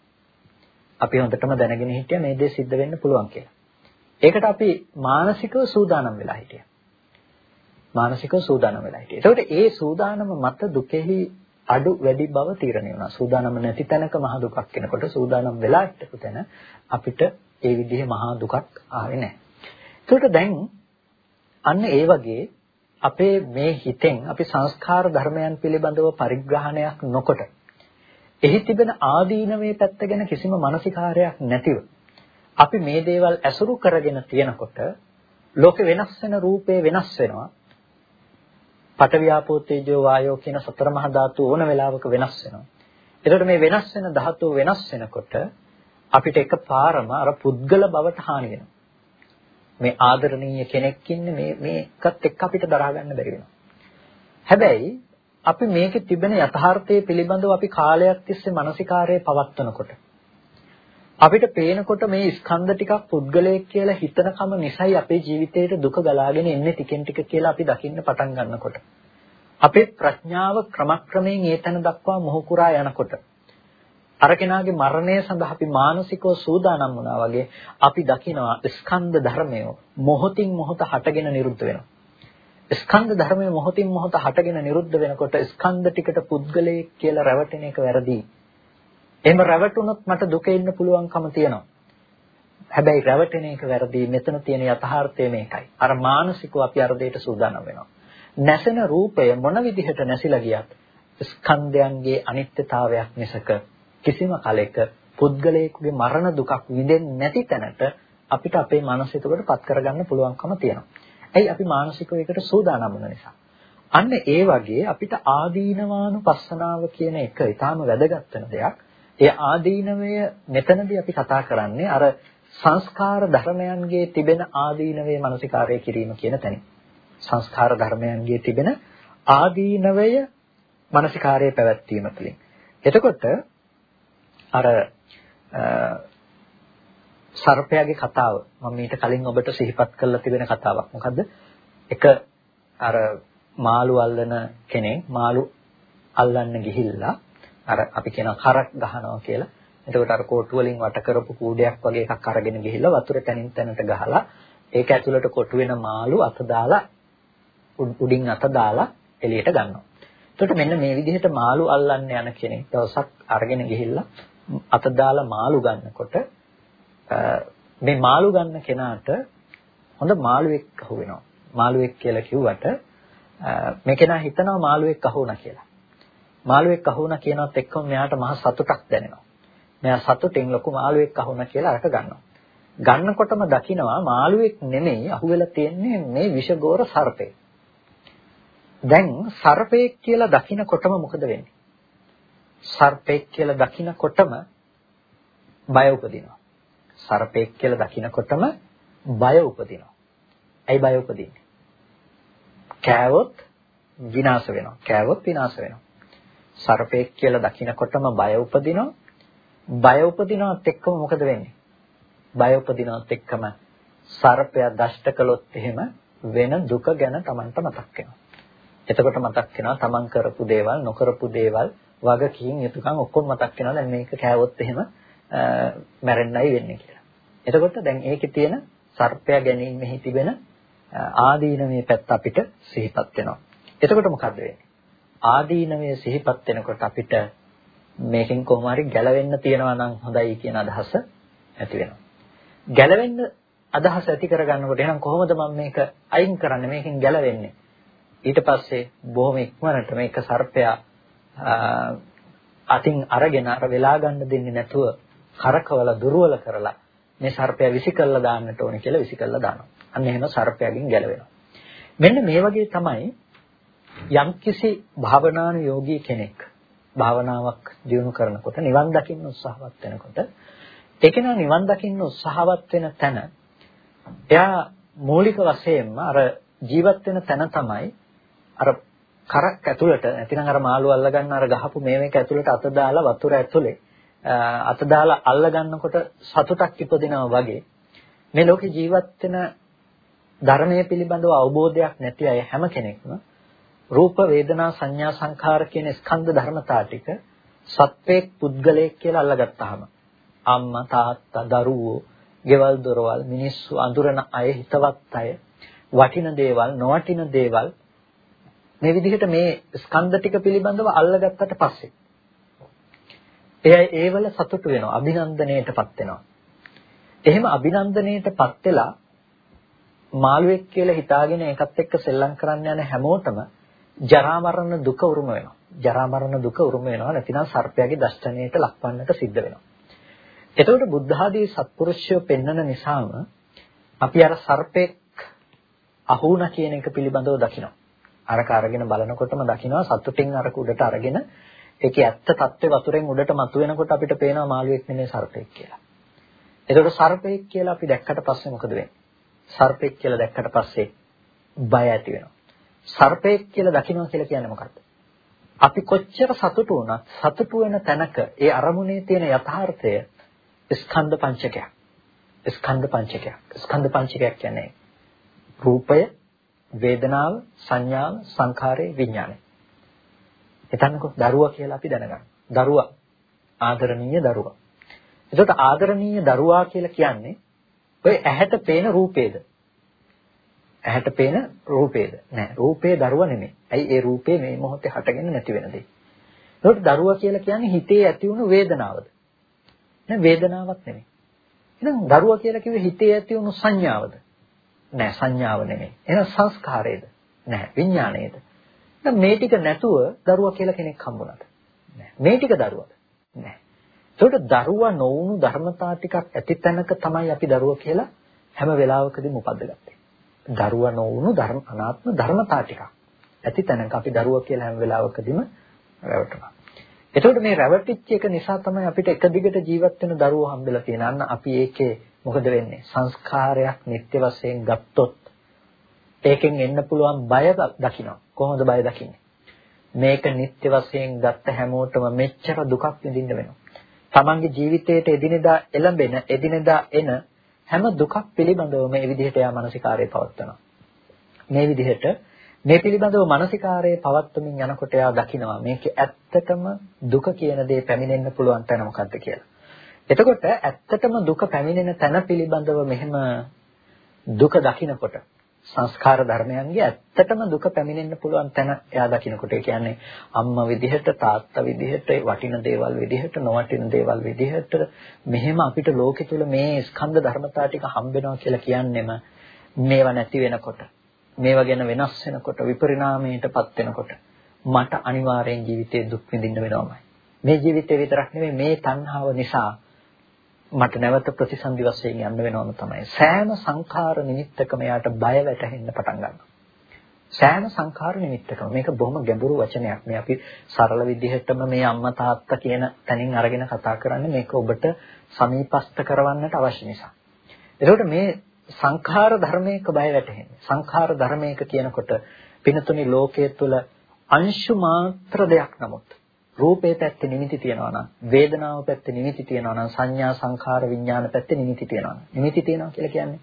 අපි හොඳටම දැනගෙන හිටියා මේ දේ සිද්ධ වෙන්න පුළුවන් කියලා. ඒකට අපි මානසිකව සූදානම් වෙලා හිටියා. මානසිකව සූදානම් වෙලා හිටියා. ඒකට ඒ සූදානම මත දුකෙහි අඩු වැඩි බව තීරණය වුණා. සූදානම් නැති තැනක මහ දුකක් එනකොට සූදානම් වෙලා හිටපු තැන අපිට ඒ විදිහේ මහා දුකක් ආවේ නැහැ. ඒකට දැන් අන්න ඒ වගේ අපේ මේ හිතෙන් අපි සංස්කාර ධර්මයන් පිළිබඳව පරිග්‍රහණයක් නොකොට එහි තිබෙන ආදීනමේ පැත්ත ගැන කිසිම මානසිකාරයක් නැතිව අපි මේ දේවල් ඇසුරු කරගෙන තියෙනකොට ලෝකෙ වෙනස් වෙන රූපේ වෙනස් වෙනවා. පඨවි තේජෝ වායෝ කියන සතර මහා ධාතු ඕන වෙලාවක වෙනස් වෙනවා. එතකොට මේ වෙනස් වෙන ධාතු වෙනස් වෙනකොට අපිට එකපාරම අර පුද්ගල බවට හානි වෙනවා. මේ ආදරණීය කෙනෙක් ඉන්නේ මේ මේකත් එක්ක අපිට දරා ගන්න බැරි වෙනවා. හැබැයි අපි මේකේ තිබෙන යථාර්ථයේ පිළිබඳව අපි කාලයක් තිස්සේ මානසිකාරයේ පවත්වනකොට අපිට පේනකොට මේ ස්කන්ධ ටිකක් පුද්ගලයෙක් කියලා හිතනකම නිසයි අපේ ජීවිතේට දුක ගලාගෙන එන්නේ ටිකෙන් ටික කියලා අපි දකින්න පටන් ගන්නකොට අපේ ප්‍රඥාව ක්‍රමක්‍රමයෙන් ඒ තැන දක්වා මොහු කුරා යනකොට අර කෙනාගේ මරණය සඳහා අපි මානසිකව සූදානම් වුණා වගේ අපි දකිනවා ස්කන්ධ ධර්මය මොහොතින් මොහොත හටගෙන නිරුද්ධ වෙනවා. ස්කන්ධ ධර්මය මොහොතින් මොහොත හටගෙන නිරුද්ධ වෙනකොට ස්කන්ධ ටිකට පුද්ගලයෙක් කියලා රැවටෙන එක වැරදි. එහෙම රැවටුනොත් මට දුක ඉන්න පුළුවන්කම තියෙනවා. හැබැයි රැවටෙන එක වැරදි. මෙතන තියෙන යථාර්ථය මේකයි. අර මානසිකව අපි අර දෙයට සූදානම් වෙනවා. නැසෙන රූපය මොන විදිහට නැසිලා ගියත් ස්කන්ධයන්ගේ අනිත්‍යතාවයක් මිසක කිසිම කලෙක පුද්ගලයෙකුගේ මරණ දුකක් විඳෙන්නේ නැති තැනට අපිට අපේ මනස එතකොට පත් කරගන්න පුළුවන්කම තියෙනවා. ඇයි අපි මානසිකව ඒකට සූදානම් වෙන නිසා. අන්න ඒ වගේ අපිට ආදීනවානුපස්සනාව කියන එක ඊටාම වැදගත් වෙන දෙයක්. ඒ ආදීනවය මෙතනදී අපි කතා කරන්නේ අර සංස්කාර ධර්මයන්ගේ තිබෙන ආදීනවේ මානසිකාරය කිරීම කියන තැනින්. සංස්කාර ධර්මයන්ගේ තිබෙන ආදීනවය මානසිකාරයේ පැවැත්වීම තුළින්. එතකොට අර සර්පයාගේ කතාව මම ඊට කලින් ඔබට සිහිපත් කරලා තිබෙන කතාවක්. මොකද්ද? එක අර මාළු අල්ලන කෙනෙක් මාළු අල්ලන්න ගිහිල්ලා අර අපි කියන කරක් ගහනවා කියලා. එතකොට අර කොටු වලින් වට කරපු කූඩයක් වගේ එකක් අරගෙන ගිහිල්ලා වතුර තනින් තැනට ගහලා ඒක ඇතුළට කොටු වෙන මාළු අත දාලා උඩින් අත දාලා එළියට ගන්නවා. එතකොට මෙන්න මේ විදිහට මාළු අල්ලන්න යන කෙනෙක් දවසක් අරගෙන ගිහිල්ලා අත දාලා මාළු ගන්නකොට මේ මාළු ගන්න කෙනාට හොඳ මාළුවෙක් අහු වෙනවා. මාළුවෙක් කියලා කිව්වට මේ කෙනා හිතනවා මාළුවෙක් අහු වුණා කියලා. මාළුවෙක් අහු වුණා කියනවත් එක්කම මෙයාට මහ සතුටක් දැනෙනවා. මෙයා සතුටින් ලොකු මාළුවෙක් අහු වුණා කියලා අරක ගන්නවා. ගන්නකොටම දකිනවා මාළුවෙක් නෙමෙයි අහුවෙලා තියෙන්නේ මේ විෂගෝර සර්පේ. දැන් සර්පෙක් කියලා දකිනකොටම මොකද වෙන්නේ? සර්පෙක් කියලා දකිනකොටම බය උපදිනවා. සර්පෙක් කියලා දකිනකොටම බය උපදිනවා. ඇයි බය උපදින්නේ? කෑවොත් විනාශ වෙනවා. කෑවොත් විනාශ වෙනවා. සර්පෙක් කියලා දකිනකොටම බය උපදිනවා. බය උපදිනවත් එක්කම මොකද වෙන්නේ? බය උපදිනවත් එක්කම සර්පයා දෂ්ට කළොත් එහෙම වෙන දුක ගැන Tamanට මතක් වෙනවා. එතකොට මතක් වෙනවා Taman කරපු දේවල්, නොකරපු දේවල්, වගකීම්, යුතුයකම් ඔක්කොම මතක් වෙනවා. දැන් මේක කෑවොත් එහෙම මැරෙන්නයි වෙන්නේ කියලා. එතකොට දැන් ඒකේ තියෙන සර්පයා ගැනීමෙහි තිබෙන ආදීනමේ පැත්ත අපිට සිහිපත් වෙනවා. එතකොට මොකද වෙන්නේ? ආදීනමේ සිහිපත් වෙනකොට අපිට මේකෙන් කොහොම හරි ගැලවෙන්න තියනවා නම් හොඳයි කියන අදහස ඇති වෙනවා. ගැලවෙන්න අදහස ඇති කරගන්නකොට එහෙනම් කොහොමද මම මේක අයින් කරන්නේ මේකෙන් ගැලවෙන්නේ? ඊට පස්සේ බොහොම ඉක්මනට මේක සර්පයා අතින් අරගෙන අර වෙලා ගන්න දෙන්නේ නැතුව කරකවල දුර්වල කරලා මේ සර්පයා විසි කළා දාන්නට ඕනේ කියලා විසි කළා දානවා. අන්න එහෙම සර්පයාගෙන් ගැලවෙනවා. මෙන්න මේ වගේ තමයි යම්කිසි භාවනානුයෝගී කෙනෙක් භාවනාවක් දියුණු කරනකොට නිවන් දකින්න උත්සාහවත් වෙනකොට ඒක නා නිවන් දකින්න උත්සාහවත් වෙන තැන එයා මූලික වශයෙන්ම අර ජීවත් වෙන තැන තමයි අර කරක් ඇතුළට නැතිනම් අර මාළු අල්ලගන්න අර ගහපු මේක ඇතුළට අත දාලා වතුර ඇතුලේ අත දාලා අල්ල ගන්නකොට සතුටක් ඉපදිනවා වගේ. මේ ලෝකේ ජීවත් වෙන ධර්මයේ පිළිබඳව අවබෝධයක් නැති අය හැම කෙනෙක්ම රූප වේදනා සංඥා සංඛාර කියන ස්කන්ධ ධර්මතා ටික සත්වයක් පුද්ගලයෙක් කියලා අල්ලගත්තාම අම්මා තාත්තා දරුවෝ ගෙවල් දොරවල් මිනිස්සු අඳුරන අය හිතවත් අය වටින දේවල් නොවටින දේවල් මේ විදිහට මේ ස්කන්ධ ටික පිළිබඳව අල්ලගත්තට පස්සේ එයා ඒවල සතුටු වෙනවා අභිනන්දනයටපත් වෙනවා එහෙම අභිනන්දනයටපත් වෙලා මාළුවෙක් කියලා හිතාගෙන ඒකත් එක්ක සෙල්ලම් කරන්න යන හැමෝටම ජරා මරණ දුක උරුම වෙනවා. ජරා මරණ දුක උරුම වෙනවා නැතිනම් සර්පයාගේ දෂ්ටණයට ලක්වන්නට සිද්ධ වෙනවා. එතකොට බුද්ධ ආදී සත්පුරුෂයෝ පෙන්වන නිසාම අපි අර සර්පෙක් අහුණා කියන එක පිළිබඳව දකිනවා. අරක අරගෙන බලනකොටම දකිනවා සතුටින් අරක උඩට අරගෙන ඒකේ ඇත්ත తත්වේ වතුරෙන් උඩට මතුවෙනකොට අපිට පේනවා මාළුවෙක් නෙමෙයි සර්පෙක් කියලා. එතකොට සර්පෙක් කියලා අපි දැක්කට පස්සේ මොකද වෙන්නේ? සර්පෙක් කියලා දැක්කට පස්සේ බය ඇති වෙනවා. සර්පෙක් කියලා දකින්නවා කියලා කියන්නේ මොකක්ද? අපි කොච්චර සතුටු වුණත් සතුටු වෙන තැනක ඒ අරමුණේ තියෙන යථාර්ථය ස්කන්ධ පංචකයක්. ස්කන්ධ පංචකයක්. ස්කන්ධ පංචකයක් කියන්නේ රූපය, වේදනාව, සංඥාව, සංඛාරය, විඥානය. හිතන්නකෝ දරුවා කියලා අපි දැනගන්න. දරුවා ආදරණීය දරුවා. එතකොට ආදරණීය දරුවා කියලා කියන්නේ ඔය ඇහැට පේන රූපේද? ඇහැට පේන රූපේද? නෑ. රූපේ දරුවා නෙමෙයි. ඇයි ඒ රූපේ මේ මොහොතේ හටගෙන නැති වෙන දෙයක්. ඒකට දරුවා කියලා කියන්නේ හිතේ ඇති වුණු වේදනාවද? නෑ වේදනාවක් නෙමෙයි. එහෙනම් දරුවා කියලා කිව්වේ හිතේ ඇති වුණු සංඥාවද? නෑ සංඥාව නෙමෙයි. එහෙනම් සංස්කාරයේද? නෑ විඥාණයද? දැන් මේ ටික නැතුව දරුවා කියලා කෙනෙක් හම්බුණාද? නෑ. මේ ටික දරුවද? නෑ. ඒකට දරුවා නොවුණු ධර්මතා ටිකක් ඇති තැනක තමයි අපි දරුවා කියලා හැම වෙලාවකදීම උපද්දගත්තේ. දරුවා නොවුණු ධර්ම අනාත්ම ධර්මතා ටිකක් ඇති තැනක අපි දරුවා කියලා හැම වෙලාවකදීම රැවටෙනවා. එතකොට මේ රැවටිච්ච එක නිසා තමයි අපිට එක දිගට ජීවත් වෙන දරුවෝ හම්බෙලා තියෙන. අන්න අපි ඒකේ මොකද වෙන්නේ? සංස්කාරයක් නිත්‍ය වශයෙන් ගත්තොත් ඒකෙන් එන්න පුළුවන් බය දකින්න. කොහොමද බය දකින්නේ? මේක නිත්‍ය වශයෙන් ගත්ත හැමෝටම මෙච්චර දුකක් විඳින්න වෙනවා. තමන්ගේ ජීවිතයට එදිනෙදා එළඹෙන එදිනෙදා එන හැම දුකක් පිළිබඳව මේ විදිහට යා මානසිකාරය පවත්වනවා. මේ විදිහට මේ පිළිබඳව මානසිකාරයේ පවත්වමින් යනකොට එයා දකිනවා මේක ඇත්තටම දුක කියන දේ පැමිණෙන්න පුළුවන් තැන මොකද්ද කියලා. එතකොට ඇත්තටම දුක පැමිණෙන තැන පිළිබඳව මෙහෙම දුක දකිනකොට සංස්කාර ධර්මයන්ගේ ඇත්තටම දුක පැමිණෙන්න පුළුවන් තැන එයා දකිනකොට ඒ කියන්නේ අම්මා විදිහට තාත්තා විදිහට වටින දේවල් විදිහට නොවටින දේවල් විදිහට මෙහෙම අපිට ලෝකෙ තුල මේ ස්කන්ධ ධර්මතා ටික හම්බෙනවා කියලා කියන්නෙම මේවා නැති වෙනකොට මේවා ගැන වෙනස් වෙනකොට විපරිණාමයටපත් වෙනකොට මට අනිවාර්යෙන් ජීවිතේ දුක් විඳින්න වෙනවමයි. මේ ජීවිතේ විතරක් නෙමෙයි මේ තණ්හාව නිසා මට නැවත ප්‍රතිසන්දි වශයෙන් යන්න වෙනවම තමයි. සෑම සංඛාර නිමිත්තකම යාට බය වැටහෙන්න පටන් ගන්නවා. සෑම සංඛාර නිමිත්තකම මේක බොහොම ගැඹුරු වචනයක්. මේ අපි සරල විදිහටම මේ අම්මා තාත්තා කියන තැනින් අරගෙන කතා කරන්නේ මේක ඔබට සමීපස්ත කරවන්නට අවශ්‍ය නිසා. එතකොට මේ සංඛාර ධර්මයක බය වැටහෙන්නේ. සංඛාර ධර්මයක කියනකොට පිනතුනි ලෝකයේ තුල අංශු මාත්‍ර දෙයක් නමුත් රූපේ පැත්තේ නිමිති තියනවා නම් වේදනාව පැත්තේ නිමිති තියනවා නම් සංඥා සංඛාර විඥාන පැත්තේ නිමිති තියනවා නම් නිමිති තියනවා කියලා කියන්නේ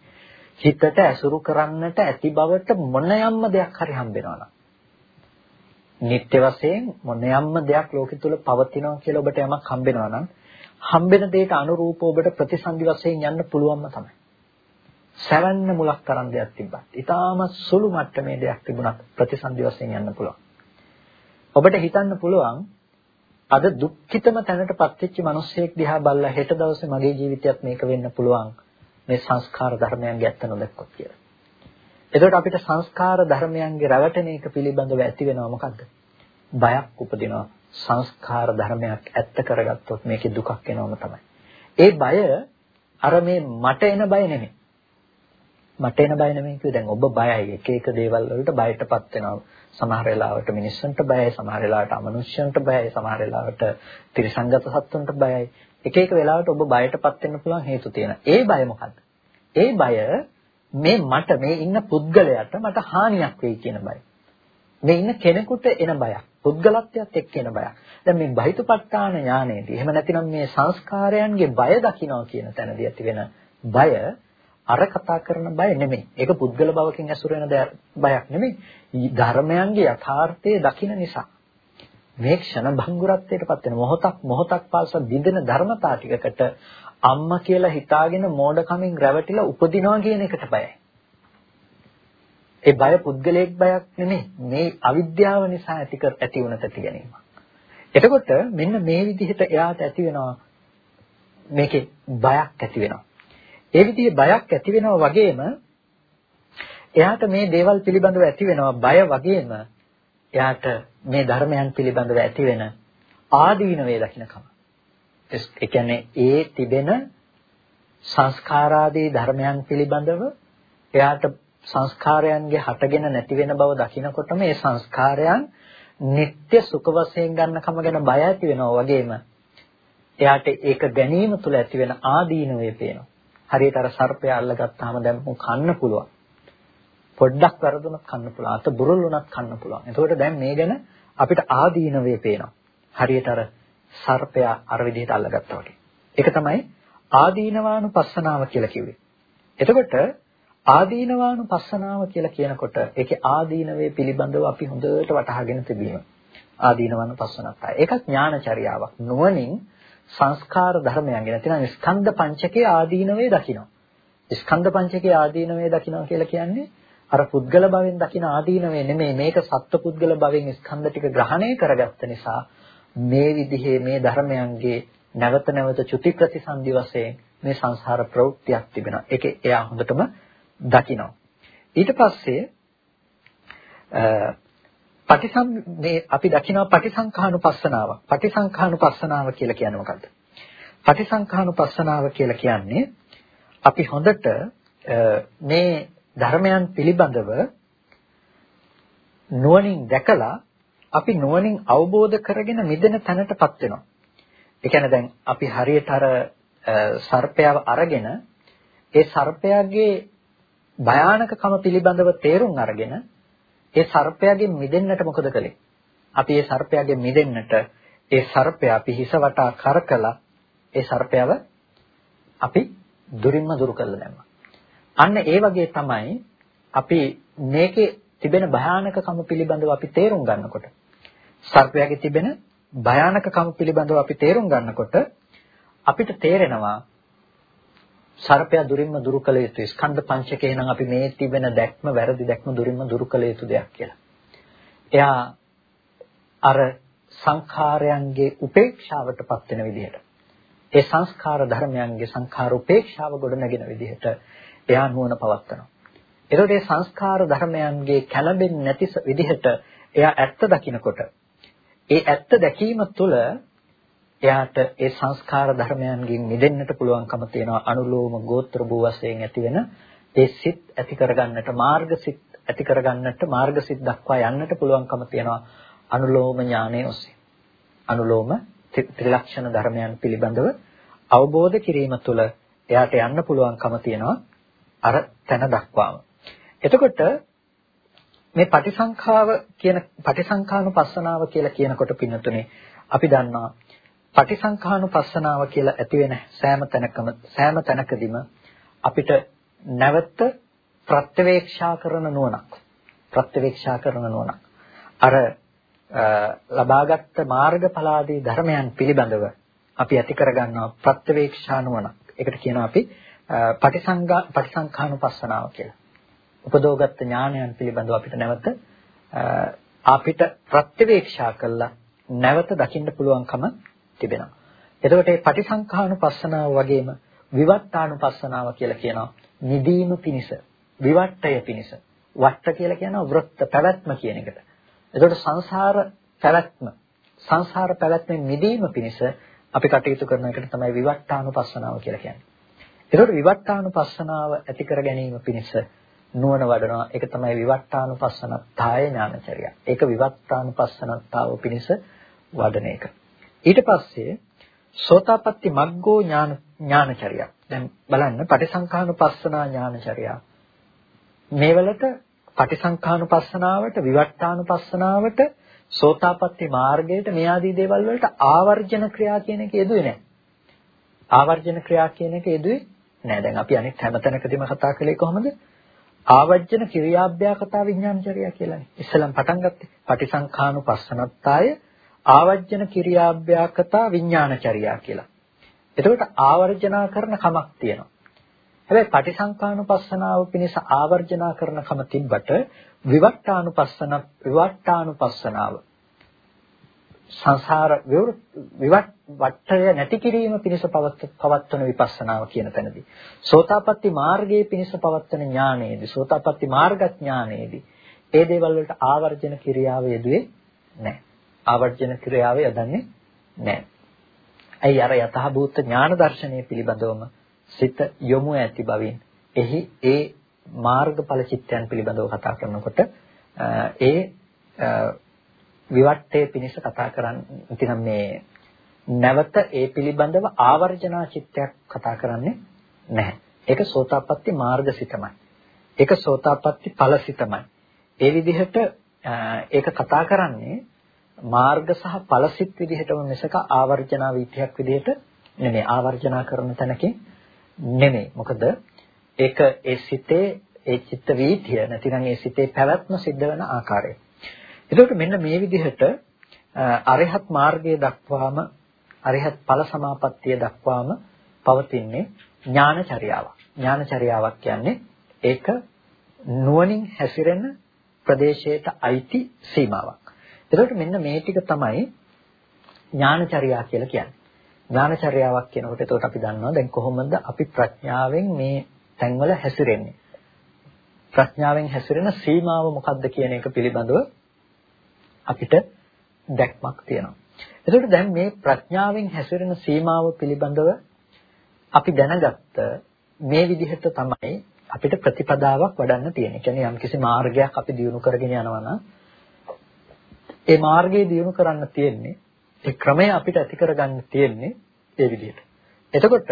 හිතට ඇසුරු කරන්නට ඇති බවට මොන යම්ම දෙයක් හරි හම්බෙනවා නම් නිත්‍ය වශයෙන් මොන යම්ම දෙයක් ලෝකෙ තුල පවතිනවා කියලා ඔබට යමක් හම්බෙනවා නම් හම්බෙන දෙයට අනුරූපව ඔබට ප්‍රතිසන්දි වශයෙන් යන්න පුළුවන්ම තමයි සැවැන්න මුලක් තරම් දෙයක් තිබ්බත්. ඊටාම සුළු මට්ටමේ දෙයක් තිබුණත් ප්‍රතිසන්දි වශයෙන් යන්න පුළුවන්. ඔබට හිතන්න පුළුවන් අද දුක්ඛිතම තැනටපත් වෙච්ච මිනිස්සෙක් දිහා බලලා හෙට දවසේ මගේ ජීවිතයත් මේක වෙන්න පුළුවන් මේ සංස්කාර ධර්මයන්ගේ ඇත්ත නොදැක්කොත් කියලා. එතකොට අපිට සංස්කාර ධර්මයන්ගේ රැවටෙන එක පිළිබඳව ඇති වෙනවා මොකද්ද? බයක් උපදිනවා. සංස්කාර ධර්මයක් ඇත්ත කරගත්තොත් මේකේ දුකක් එනවම තමයි. ඒ බය අර මේ මට එන බය නෙමෙයි. මට එන බය නෙමෙයි කිව්වේ දැන් ඔබ බයයි එක එක දේවල් වලට බයටපත් වෙනවා සමහර වෙලාවට මිනිස්සුන්ට බයයි සමහර වෙලාවට අමනුෂ්‍යයන්ට බයයි සමහර වෙලාවට ත්‍රිසංගත සත්තුන්ට බයයි. එක එක වෙලාවට ඔබ බයටපත් වෙන්න පුළුවන් හේතු තියෙනවා ඒ බය මොකද්ද? ඒ බය මේ මට මේ ඉන්න පුද්ගලයාට මට හානියක් වෙයි කියන බය. මේ ඉන්න කෙනෙකුට එන බයක් පුද්ගලත්වයට එක්ක එන බයක්. දැන් මේ බහිතුපත්ඨාන ඥානයේදී එහෙම නැතිනම් මේ සංස්කාරයන්ගේ බය දකින්නවා කියන තැනදී ඇති වෙන බය අර කතා කරන බය නෙමෙයි. ඒක පුද්ගල භවකින් ඇසුර වෙන බයක් නෙමෙයි. ධර්මයන්ගේ යථාර්ථය දකින නිසා. මේ ක්ෂණ භංගුරත්වයටපත් වෙන මොහොතක් මොහොතක් පාසා බිඳෙන ධර්මතා ටිකකට අම්මා කියලා හිතාගෙන මෝඩකමින් රැවටිලා උපදිනවා කියන එකට බයයි. ඒ බය පුද්ගලයෙක් බයක් නෙමෙයි. මේ අවිද්‍යාව නිසා ඇති කර ඇති වුණ තැති ගැනීම. එතකොට මෙන්න මේ විදිහට එයාට ඇති වෙනවා මේකේ බයක් ඇති වෙනවා. ඒ විදිහේ බයක් ඇති වෙනවා වගේම එයාට මේ දේවල් පිළිබඳව ඇති වෙනවා බය වගේම එයාට මේ ධර්මයන් පිළිබඳව ඇති වෙන ආදීන වේ දකින්නකම. ඒ කියන්නේ ඒ තිබෙන සංස්කාරාදී ධර්මයන් පිළිබඳව එයාට සංස්කාරයන්ගේ හටගෙන නැති වෙන බව දකිනකොට මේ සංස්කාරයන් නিত্য සුඛ වශයෙන් ගන්නකම ගැන බය ඇති වෙනවා වගේම එයාට ඒක ගැනීම තුළ ඇති වෙන ආදීනවේ පේනවා. හරියට අර සර්පයා අල්ලගත්තාම දැන් මො කන්න පුළුවන්. පොඩ්ඩක් වැරදුනත් කන්න පුළුවන්. අත බුරුල් වුණත් කන්න පුළුවන්. එතකොට දැන් මේ ගැන අපිට ආදීන වේ පේනවා. හරියට අර සර්පයා අර විදිහට අල්ලගත්තා වගේ. ඒක තමයි ආදීනවානුපස්සනාව කියලා කිව්වේ. එතකොට ආදීනවානුපස්සනාව කියලා කියනකොට ඒකේ ආදීනවේ පිළිබඳව අපි හොඳට වටහාගෙන තිබීම. ආදීනවානුපස්සනත්. ඒකත් ඥානචර්යාවක්. නුවණින් සංස්කාර ධර්මයන්ගේ නැතිනම් ස්කන්ධ පංචකයේ ආදීනවේ දකිනවා. ස්කන්ධ පංචකයේ ආදීනවේ දකිනවා කියලා කියන්නේ අර පුද්ගල භවෙන් දකින ආදීනවේ නෙමෙයි මේක සත්ව පුද්ගල භවෙන් ස්කන්ධ ටික ග්‍රහණය කරගත්ත නිසා මේ විදිහේ මේ ධර්මයන්ගේ නැවත නැවත චුති ප්‍රතිසන්දි වශයෙන් මේ සංසාර ප්‍රවෘත්තියක් තිබෙනවා. ඒකේ එයා හොඳටම දකිනවා. ඊට පස්සේ පටිසම් මේ අපි දකිනවා පටිසංඛානුපස්සනාව. පටිසංඛානුපස්සනාව කියලා කියන්නේ මොකද්ද? පටිසංඛානුපස්සනාව කියලා කියන්නේ අපි හොඳට මේ ධර්මයන් පිළිබඳව නුවණින් දැකලා අපි නුවණින් අවබෝධ කරගෙන මිදෙන තැනටපත් වෙනවා. ඒ කියන්නේ දැන් අපි හරියට අර සර්පයව අරගෙන ඒ සර්පයාගේ භයානකකම පිළිබඳව තේරුම් අරගෙන ඒ සර්පයාගෙන් මිදෙන්නට මොකද කළේ? අපි ඒ සර්පයාගෙන් මිදෙන්නට ඒ සර්පයා අපි හිස වටා කරකලා ඒ සර්පයව අපි දුරින්ම දුරු කරලා දැම්මා. අන්න ඒ වගේ තමයි අපි මේකේ තිබෙන භයානකකම පිළිබඳව අපි තේරුම් ගන්නකොට සර්පයාගේ තිබෙන භයානකකම පිළිබඳව අපි තේරුම් ගන්නකොට අපිට තේරෙනවා සර්පයා දුරින්ම දුරු කළ යුතුයි. ස්කන්ධ පංචකේ නම් අපි මේ තිබෙන දැක්ම වැරදි දැක්ම දුරින්ම දුරු කළ යුතු දෙයක් කියලා. එයා අර සංඛාරයන්ගේ උපේක්ෂාවටපත් වෙන විදිහට ඒ සංස්කාර ධර්මයන්ගේ සංඛාර උපේක්ෂාව ගොඩනගෙන විදිහට එයා නුවණ පවත්නවා. එතකොට මේ සංස්කාර ධර්මයන්ගේ කැළඹෙන්නේ නැති විදිහට එයා ඇත්ත දකිනකොට ඒ ඇත්ත දැකීම තුළ එයාට ඒ සංස්කාර ධර්මයන්ගෙන් මිදෙන්නට පුළුවන්කම තියෙනවා අනුලෝම ගෝත්‍ර භූ වශයෙන් ඇති වෙන ඒ සිත් ඇති කරගන්නට මාර්ග සිත් ඇති කරගන්නට මාර්ග සිත් දක්වා යන්නට පුළුවන්කම තියෙනවා අනුලෝම ඥානය ඔස්සේ අනුලෝම ත්‍රිලක්ෂණ ධර්මයන් පිළිබඳව අවබෝධ කිරීම තුළ එයාට යන්න පුළුවන්කම තියෙනවා අර තැන දක්වාම. එතකොට මේ පටිසංඛාව කියන පටිසංඛානුපස්සනාව කියලා කියනකොට පින්නතුනේ අපි දන්නවා පටිසංඛානුපස්සනාව කියලා ඇති වෙන සෑම තැනකම සෑම තැනකදීම අපිට නැවත ප්‍රත්‍යවේක්ෂා කරන නුවණක් ප්‍රත්‍යවේක්ෂා කරන නුවණක් අර ලබාගත් මාර්ගඵලාදී ධර්මයන් පිළිබඳව අපි ඇති කරගන්නවා ප්‍රත්‍යවේක්ෂා නුවණක්. ඒකට කියනවා අපි පටිසංගා පටිසංඛානුපස්සනාව කියලා. උපදෝගත් ඥානයන් පිළිබඳව අපිට නැවත අපිට ප්‍රත්‍යවේක්ෂා කළා නැවත දකින්න පුළුවන්කම තිබෙනවා. එතකොට මේ පටිසංඛානුපස්සනාව වගේම විවට්ටානුපස්සනාව කියලා කියනවා නිදීම පිනිස විවට්ටය පිනිස වට්ට කියලා කියනවා වෘත්ත පැවැත්ම කියන එකට. එතකොට සංසාර පැවැත්ම සංසාර පැවැත්මෙන් මිදීම පිණිස අපි කටයුතු කරන එකට තමයි විවට්ටානුපස්සනාව කියලා කියන්නේ. එතකොට විවට්ටානුපස්සනාව ඇති කර ගැනීම පිණිස නුවණ වඩනවා. ඒක තමයි විවට්ටානුපස්සනත්තාය ඥානචර්ය. ඒක විවට්ටානුපස්සනත්තාව පිණිස වඩන එක. ඊට පස්සේ සෝතාපට්ටි මග්ගෝ ඥාන ඥානචර්ය. දැන් බලන්න පටිසංඛානුපස්සනා ඥානචර්ය. මේ වලට පටිසංඛානුපස්සනාවට විවට්ටානුපස්සනාවට සෝතාපට්ටි මාර්ගයට මේ ආදී දේවල් වලට ආවර්ජන ක්‍රියා කියන එක යෙදුවේ නැහැ. ආවර්ජන ක්‍රියා කියන එක යෙදුවේ නැහැ. දැන් අපි අනිත් හැමතැනකදීම කතා කළේ කොහොමද? ආවර්ජන ක්‍රියාභ්‍යා කතා විඥානචර්යා කියලානේ. ඉස්සලම් පටන් ගත්තේ. පටිසංඛානුපස්සනත්තාය ආවර්ජන ක්‍රියාභ්‍යා කතා විඥානචර්යා කියලා. එතකොට ආවර්ජනා කරන කමක් තියෙනවා. හැබැයි පටිසංකානුපස්සනාව පිණිස ආවර්ජනා කරන කම තිබ්බට විවට්ටානුපස්සන විවට්ටානුපස්සනාව සංසාර විවට වට්ටය නැති කිරීම පිණිස පවත්වන විපස්සනාව කියන තැනදී සෝතාපට්ටි මාර්ගයේ පිණිස පවත්වන ඥානයේදී සෝතාපට්ටි මාර්ග ඥානයේදී ඒ දේවල් වලට ආවර්ජන ක්‍රියාව යෙදුවේ නැහැ. ආවර්ජන ක්‍රියාව යදන්නේ නැහැ. අයි අර යතහභූත ඥාන දර්ශනය පිළිබඳවම සිත යොමු ඇති බවින් එහි ඒ මාර්ගඵල චිත්තයන් පිළිබඳව කතා කරනකොට ඒ විවට්ටේ පිනිස කතා කරන්නේ ඉතින් මේ නැවත ඒ පිළිබඳව ආවර්ජනා චිත්තයක් කතා කරන්නේ නැහැ. ඒක සෝතාපට්ටි මාර්ගසිතමයි. ඒක සෝතාපට්ටි ඵලසිතමයි. ඒ විදිහට ඒක කතා කරන්නේ මාර්ග සහ ඵලසිත විදිහටම මිසක ආවර්ජනා විත්‍යක් විදිහට නෙමෙයි ආවර්ජනා කරන තැනකින් නෙමෙයි. මොකද ඒක ඒ සිතේ ඒ චිත්ත වීතිය නැතිනම් ඒ සිතේ පැවැත්ම සිද්ධ වෙන ආකාරය. එතකොට මෙන්න මේ විදිහට අරිහත් මාර්ගයේ දක්වාම අරිහත් ඵල සමාපත්තිය දක්වාම පවතින්නේ ඥානචර්යාවක්. ඥානචර්යාවක් කියන්නේ ඒක නුවණින් හැසිරෙන ප්‍රදේශයට අයිති සීමාවක්. එතකොට මෙන්න මේ ටික තමයි ඥානචර්යා කියලා කියන්නේ. ඥානචර්යාවක් කියනකොට එතකොට අපි දන්නවා දැන් කොහොමද අපි ප්‍රඥාවෙන් මේ තැන්වල හැසිරෙන්නේ ප්‍රඥාවෙන් හැසිරෙන සීමාව මොකක්ද කියන එක පිළිබඳව අපිට දැක්මක් තියෙනවා. එතකොට දැන් මේ ප්‍රඥාවෙන් හැසිරෙන සීමාව පිළිබඳව අපි දැනගත්ත මේ විදිහට තමයි අපිට ප්‍රතිපදාවක් වඩන්න තියෙන්නේ. කියන්නේ යම්කිසි මාර්ගයක් අපි දියුණු කරගෙන යනවා නම් ඒ මාර්ගය දියුණු කරන්න තියෙන්නේ ඒ ක්‍රමය අපිට ඇති කරගන්න තියෙන්නේ ඒ විදිහට. එතකොට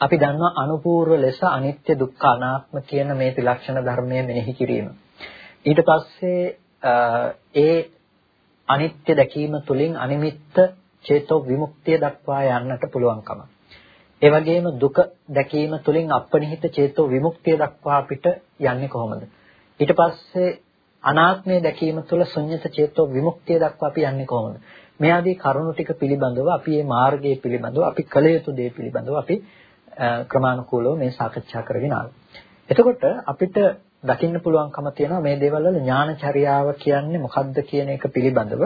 අපි දන්නවා අනුපූර්ව ලෙස අනිත්‍ය දුක්ඛ අනාත්ම කියන මේ ත්‍රිලක්ෂණ ධර්මය මෙනෙහි කිරීම. ඊට පස්සේ ඒ අනිත්‍ය දැකීම තුළින් අනිමිත්ත චේතෝ විමුක්තිය දක්වා යන්නට පුළුවන්කම. ඒ වගේම දුක දැකීම තුළින් අපනිහිත චේතෝ විමුක්තිය දක්වා අපිට යන්නේ කොහොමද? ඊට පස්සේ අනාත්මය දැකීම තුළ ශුන්්‍යත චේතෝ විමුක්තිය දක්වා අපි යන්නේ කොහොමද? මේ ආදී කරුණු ටික පිළිබඳව අපි මේ මාර්ගයේ පිළිබඳව අපි කළ යුතු දේ පිළිබඳව අපි ක්‍රමානුකූලව මේ සාකච්ඡා කරගෙන ආවා. එතකොට අපිට දකින්න පුළුවන්කම තියෙනවා මේ දේවල් වල ඥානචර්යාව කියන්නේ මොකක්ද කියන එක පිළිබඳව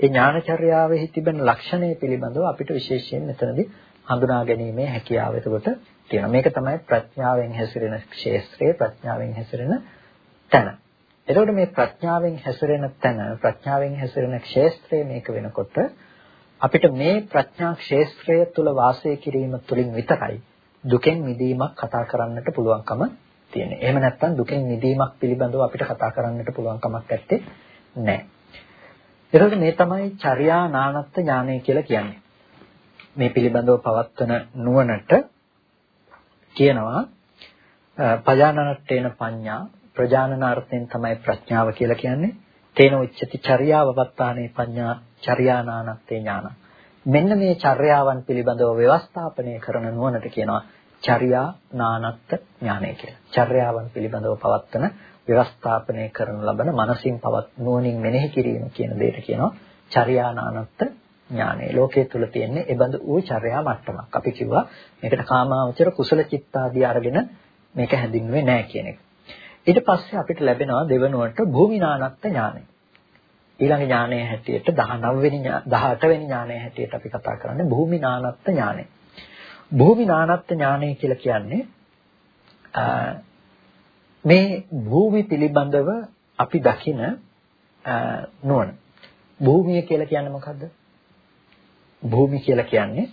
ඒ ඥානචර්යාවෙහි තිබෙන ලක්ෂණය පිළිබඳව අපිට විශේෂයෙන් මෙතනදී හඳුනා ගැනීමේ හැකියාව එතකොට තියෙනවා. මේක තමයි ප්‍රඥාවෙන් හැසිරෙන ක්ෂේත්‍රයේ ප්‍රඥාවෙන් හැසිරෙන තැන. එතකොට මේ ප්‍රඥාවෙන් හැසිරෙන තැන ප්‍රඥාවෙන් හැසිරෙන ක්ෂේත්‍රය මේක වෙනකොට අපිට මේ ප්‍රඥා ක්ෂේත්‍රය තුල වාසය කිරීම තුළින් විතරයි දුකෙන් මිදීමක් කතා කරන්නට පුළුවන්කම තියෙන්නේ. එහෙම නැත්නම් දුකෙන් මිදීමක් පිළිබඳව අපිට කතා කරන්නට පුළුවන් කමක් නැත්තේ නැහැ. එතකොට මේ තමයි චර්යා නානත්ත් ඥානය කියලා කියන්නේ. මේ පිළිබඳව පවත්වන නුවණට කියනවා පජානනට්ඨේන පඤ්ඤා ප්‍රජානනාර්ථයෙන් තමයි ප්‍රඥාව කියලා කියන්නේ. තේන උච්චති චර්යාව වත්තානේ පඤ්ඤා චර්යානානත්තේ ඥාන. මෙන්න මේ චර්යාවන් පිළිබඳව ව්‍යවස්ථාපනය කරන නුවණට කියනවා චර්යා නානත්ත් ඥානය කියලා. චර්යාවන් පිළිබඳව පවත්වන ව්‍යවස්ථාපනය කරන ලබන මනසින් පවත් නුවණින් මෙනෙහි කිරීම කියන දෙයට කියනවා චර්යා නානත්ත් ඥානය. ලෝකයේ තුල තියෙන්නේ ඒ බඳු වූ චර්යා මට්ටමක්. අපි කිව්වා මේකට කාමාවචර කුසල චිත්තාදී අරගෙන මේක හැඳින්වෙන්නේ නැහැ කියන එක. ඊට පස්සේ අපිට ලැබෙනවා දෙවනුවට භූමිනානත්ත් ඥානය. ඊළඟ ඥානයේ හැටියට 19 වෙනි 18 වෙනි ඥානයේ හැටියට අපි කතා කරන්නේ භූමිනානත්ත් ඥානය. භූමිනානත්ත් ඥානය කියලා කියන්නේ මේ භූමි පිළිබඳව අපි දකින නුවණ. භූමිය කියලා කියන්නේ මොකද්ද? භූමි කියලා කියන්නේ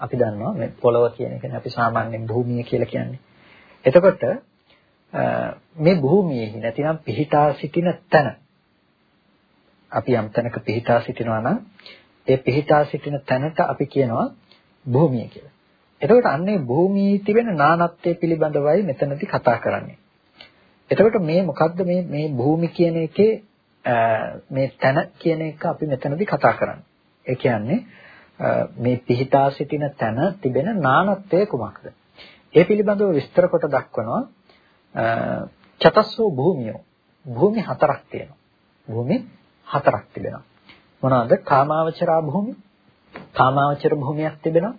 අපි දන්නවා මේ පොළව කියන එකනේ අපි සාමාන්‍යයෙන් භූමිය කියලා කියන්නේ. එතකොට මේ භූමියේ නැතිනම් පිහිටා සිටින තැන අපි යම් තැනක පිහිටා සිටිනවා නම් ඒ පිහිටා සිටින තැනට අපි කියනවා භූමිය කියලා. එතකොට අන්නේ භූමියේ තිබෙන නානත්වයේ පිළිබඳවයි මෙතනදී කතා කරන්නේ. එතකොට මේ මොකද්ද මේ මේ භූමි කියන එකේ මේ තැන කියන එක අපි මෙතනදී කතා කරන්නේ. ඒ කියන්නේ මේ පිහිටා සිටින තැන තිබෙන නානත්වය කුමක්ද? ඒ පිළිබඳව විස්තර කොට දක්වනවා චතස්සෝ භූමියෝ භූමි හතරක් තියෙනවා. භූමි හතරක් තිබෙනවා. මොනවාද? කාමාවචරා භූමි, කාමාවචර භූමියක් තිබෙනවා.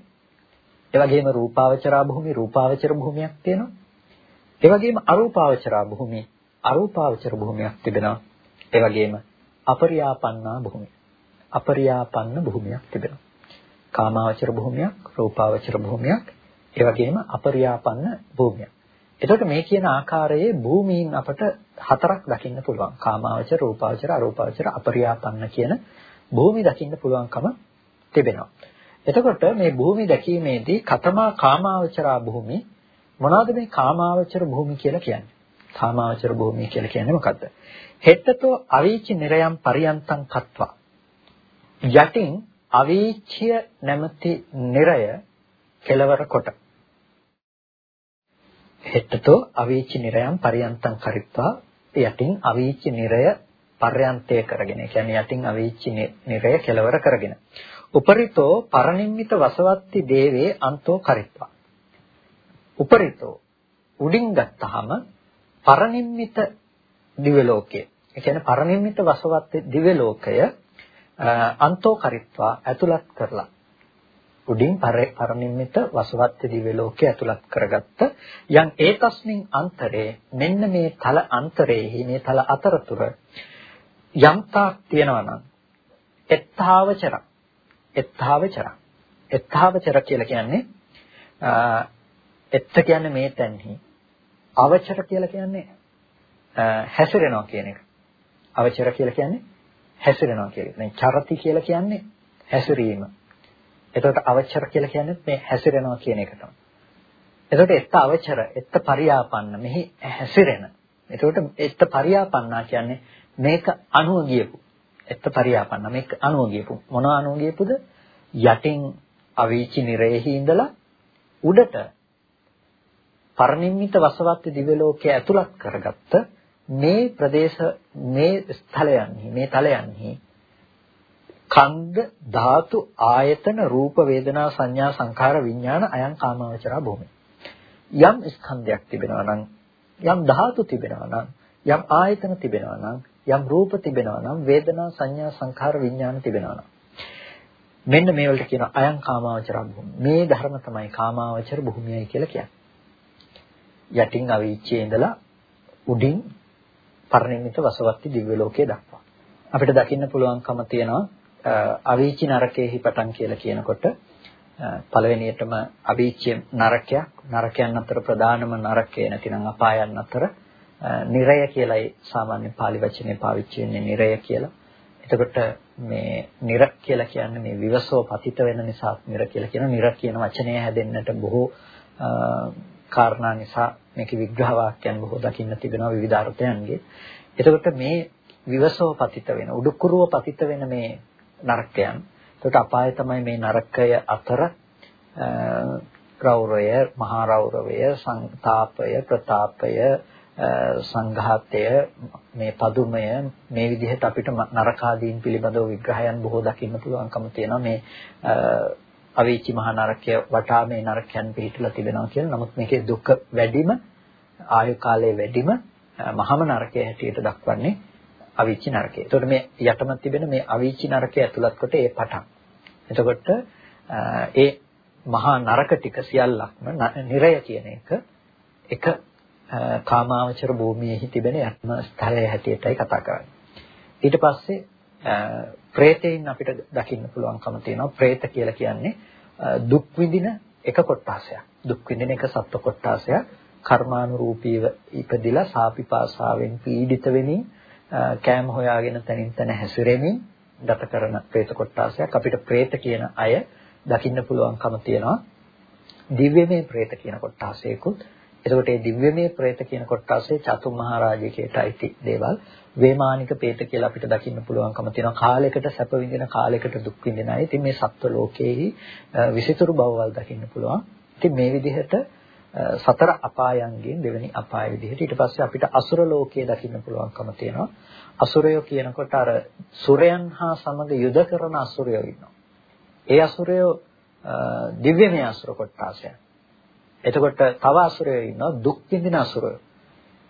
ඒ වගේම රූපාවචරා භූමි, රූපාවචර භූමියක් තියෙනවා. ඒ වගේම අරූපාවචරා භූමි, අරූපාවචර භූමියක් තිබෙනවා. ඒ වගේම අපරියාපන්නා භූමි, අපරියාපන්න භූමියක් තිබෙනවා. කාමාවචර භූමියක්, රූපාවචර භූමියක්, ඒ වගේම අපරියාපන්න භූමියක්. එතකොට මේ කියන ආකාරයේ භූමීන් අපට හතරක් දකින්න පුළුවන්. කාමාවචර, රූපාවචර, අරූපාවචර, අපරියාපන්න කියන භූමි දකින්න පුළුවන්කම තිබෙනවා. එතකොට මේ භූමි දැකීමේදී කතමා කාමාවචරා භූමි මොනවද මේ කාමාවචර භූමි කියලා කියන්නේ? කාමාවචර භූමිය කියලා කියන්නේ මොකද්ද? හෙට්ටතෝ අවීචි නිරයම් පරියන්තං කତ୍වා. යටින් අවීචිය නැමැති නිරය කෙලවර කොට හෙට්ටතෝ අවීචි නිරයන් පරියන්තං කරිත්වා. යටින් අවීචි නිරය පර්යන්තය කරගෙන ඒ කියන්නේ යටින් අවීචි නිරය කෙලවර කරගෙන. උපරිතෝ පරනිම්මිත වසවත්ති දේවේ අන්තෝ කරිත්වා. උපරිතෝ උඩින් ගත්තාම පරනිම්මිත දිව්‍ය ලෝකයේ ඒ කියන්නේ පරනිම්මිත වසවත්ති දිව්‍ය ලෝකය අන්තෝ කරිත්වා ඇතුළත් කරලා උඩින් පරිනිම්මිත වසවත් දිව්‍ය ලෝකයේ ඇතුළත් කරගත්ත යම් ඒතස්මින් අන්තරේ මෙන්න මේ තල අන්තරේහි මේ තල අතරතුර යම් තාක් තියෙනවා නම් එත්තාවචර එත්තාවචර එත්තාවචර කියලා කියන්නේ එත්ත කියන්නේ මේ තැන්හි අවචර කියලා කියන්නේ හැසිරෙනවා කියන එක අවචර කියලා කියන්නේ හැසිරෙනවා කියන එක. දැන් චරති කියලා කියන්නේ හැසිරීම. එතකොට අවචර කියලා කියන්නේ මේ හැසිරෙනවා කියන එක තමයි. එතකොට එත්ත අවචර, එත්ත පරියාපන්න මෙහි හැසිරෙන. එතකොට එත්ත පරියාපන්නා කියන්නේ මේක අනුව ගියපු. එත්ත පරියාපන්න මේක අනුව ගියපු. මොන අනුව ගියපුද? යටින් අවීචි නිරේහි ඉඳලා උඩට පරිනිම්මිත වසවත්ති දිව්‍ය ලෝකයේ ඇතුළත් කරගත්ත මේ ප්‍රදේශ මේ ස්ථලයන්හි මේ තලයන්හි කන්ද ධාතු ආයතන රූප වේදනා සංඥා සංඛාර විඥාන අයං කාමාවචරා භූමි. යම් ස්කන්ධයක් තිබෙනවා නම් යම් ධාතු තිබෙනවා නම් යම් ආයතන තිබෙනවා නම් යම් රූප තිබෙනවා නම් වේදනා සංඥා සංඛාර විඥාන තිබෙනවා නම් මෙන්න මේ වලට කියන අයං කාමාවචර භූමිය. මේ ධර්ම තමයි කාමාවචර භූමියයි කියලා කියන්නේ. යටින් අවීචයේ ඉඳලා උඩින් පරිණිමිත වසවත්ති දිව්‍ය ලෝකයේ දක්වා. අපිට දකින්න පුළුවන්කම තියෙනවා අවීචි නරකයේහි පටන් කියලා කියනකොට පළවෙනියටම අවීචය නරකයක් නරකයන් අතර ප්‍රධානම නරකය නැතිනම් අපායන් අතර නිරය කියලායි සාමාන්‍ය pāli වචනේ පාවිච්චි වෙන්නේ නිරය කියලා. එතකොට මේ නිර කියලා කියන්නේ මේ විවසෝ පතිත වෙන නිසා නිර කියලා කියන නිර කියන වචනය හැදෙන්නට බොහෝ කාරණා නිසා මේකේ විග්‍රහ වාක්‍යයන් බොහෝ දකින්න තිබෙනවා විවිධ අර්ථයන්ගේ. එතකොට මේ විවසෝ පතිත වෙන උඩුකුරුව පතිත වෙන මේ නරකයන්. එතකොට අපාය තමයි මේ නරකය අතර රෞරය, මහා රෞරවය, සංතාපය, ප්‍රතාපය, සංඝාතය, මේ පදුමය මේ විදිහට අපිට නරකාදීන් පිළිබඳව විග්‍රහයන් බොහෝ දකින්න පුළුවන්කම තියෙනවා මේ අවීචි මහා නරකය වටා මේ නරකයන් පිළිහිටලා තිබෙනවා කියලා. නමුත් මේකේ දුක වැඩිම ආයු කාලය වැඩිම මහම නරකය හැටියට දක්වන්නේ අවීචි නරකය. එතකොට මේ යටම තිබෙන මේ අවීචි නරකය ඇතුළත් කොට ඒ පටන්. එතකොට ඒ මහා නරක ටික සියල්ලක්ම නිරය කියන එක එක කාමාවචර භූමියේහි තිබෙන යත්ම ස්ථලය හැටියටයි කතා කරන්නේ. ඊට පස්සේ ප්‍රේතයින් අපිට දකින්න පුළුවන්කම තියෙනවා. ප්‍රේත කියලා කියන්නේ දුක් විඳින එක කොටාසයක්. දුක් විඳින එක සත්ව කොටාසයක්. කර්මානුරූපීව ඉපදිලා සාපිපාසාවෙන් පීඩිත වෙමින් කෑම හොයාගෙන තනින් තන හැසිරෙමින් ගත කරන പ്രേත කොට්ටාසයක් අපිට പ്രേත කියන අය දකින්න පුළුවන්කම තියෙනවා. දිව්‍යමය പ്രേත කියන කොට්ටාසයකුත්. එතකොට මේ දිව්‍යමය പ്രേත කියන කොට්ටාසේ චතුම්මහරජිකේට අයිති දේවල් වේමානික പ്രേත කියලා අපිට දකින්න පුළුවන්කම තියෙනවා. කාලයකට සැප විඳින කාලයකට දුක් විඳින අය. ඉතින් මේ සත්ව ලෝකයේහි විසිතුරු බවවල් දකින්න පුළුවන්. ඉතින් මේ විදිහට සතර අපායන්ගෙන් දෙවෙනි අපාය විදිහට ඊට පස්සේ අපිට අසුර ලෝකයේ දකින්න පුළුවන්කම තියෙනවා. අසුරයෝ කියනකොට අර සුරයන් හා සමග යුද කරන අසුරයෝ ඉන්නවා. ඒ අසුරයෝ දිව්‍යමය අසුර කොටාසයන්. එතකොට තව අසුරයෝ ඉන්නවා දුක් විඳින අසුරයෝ.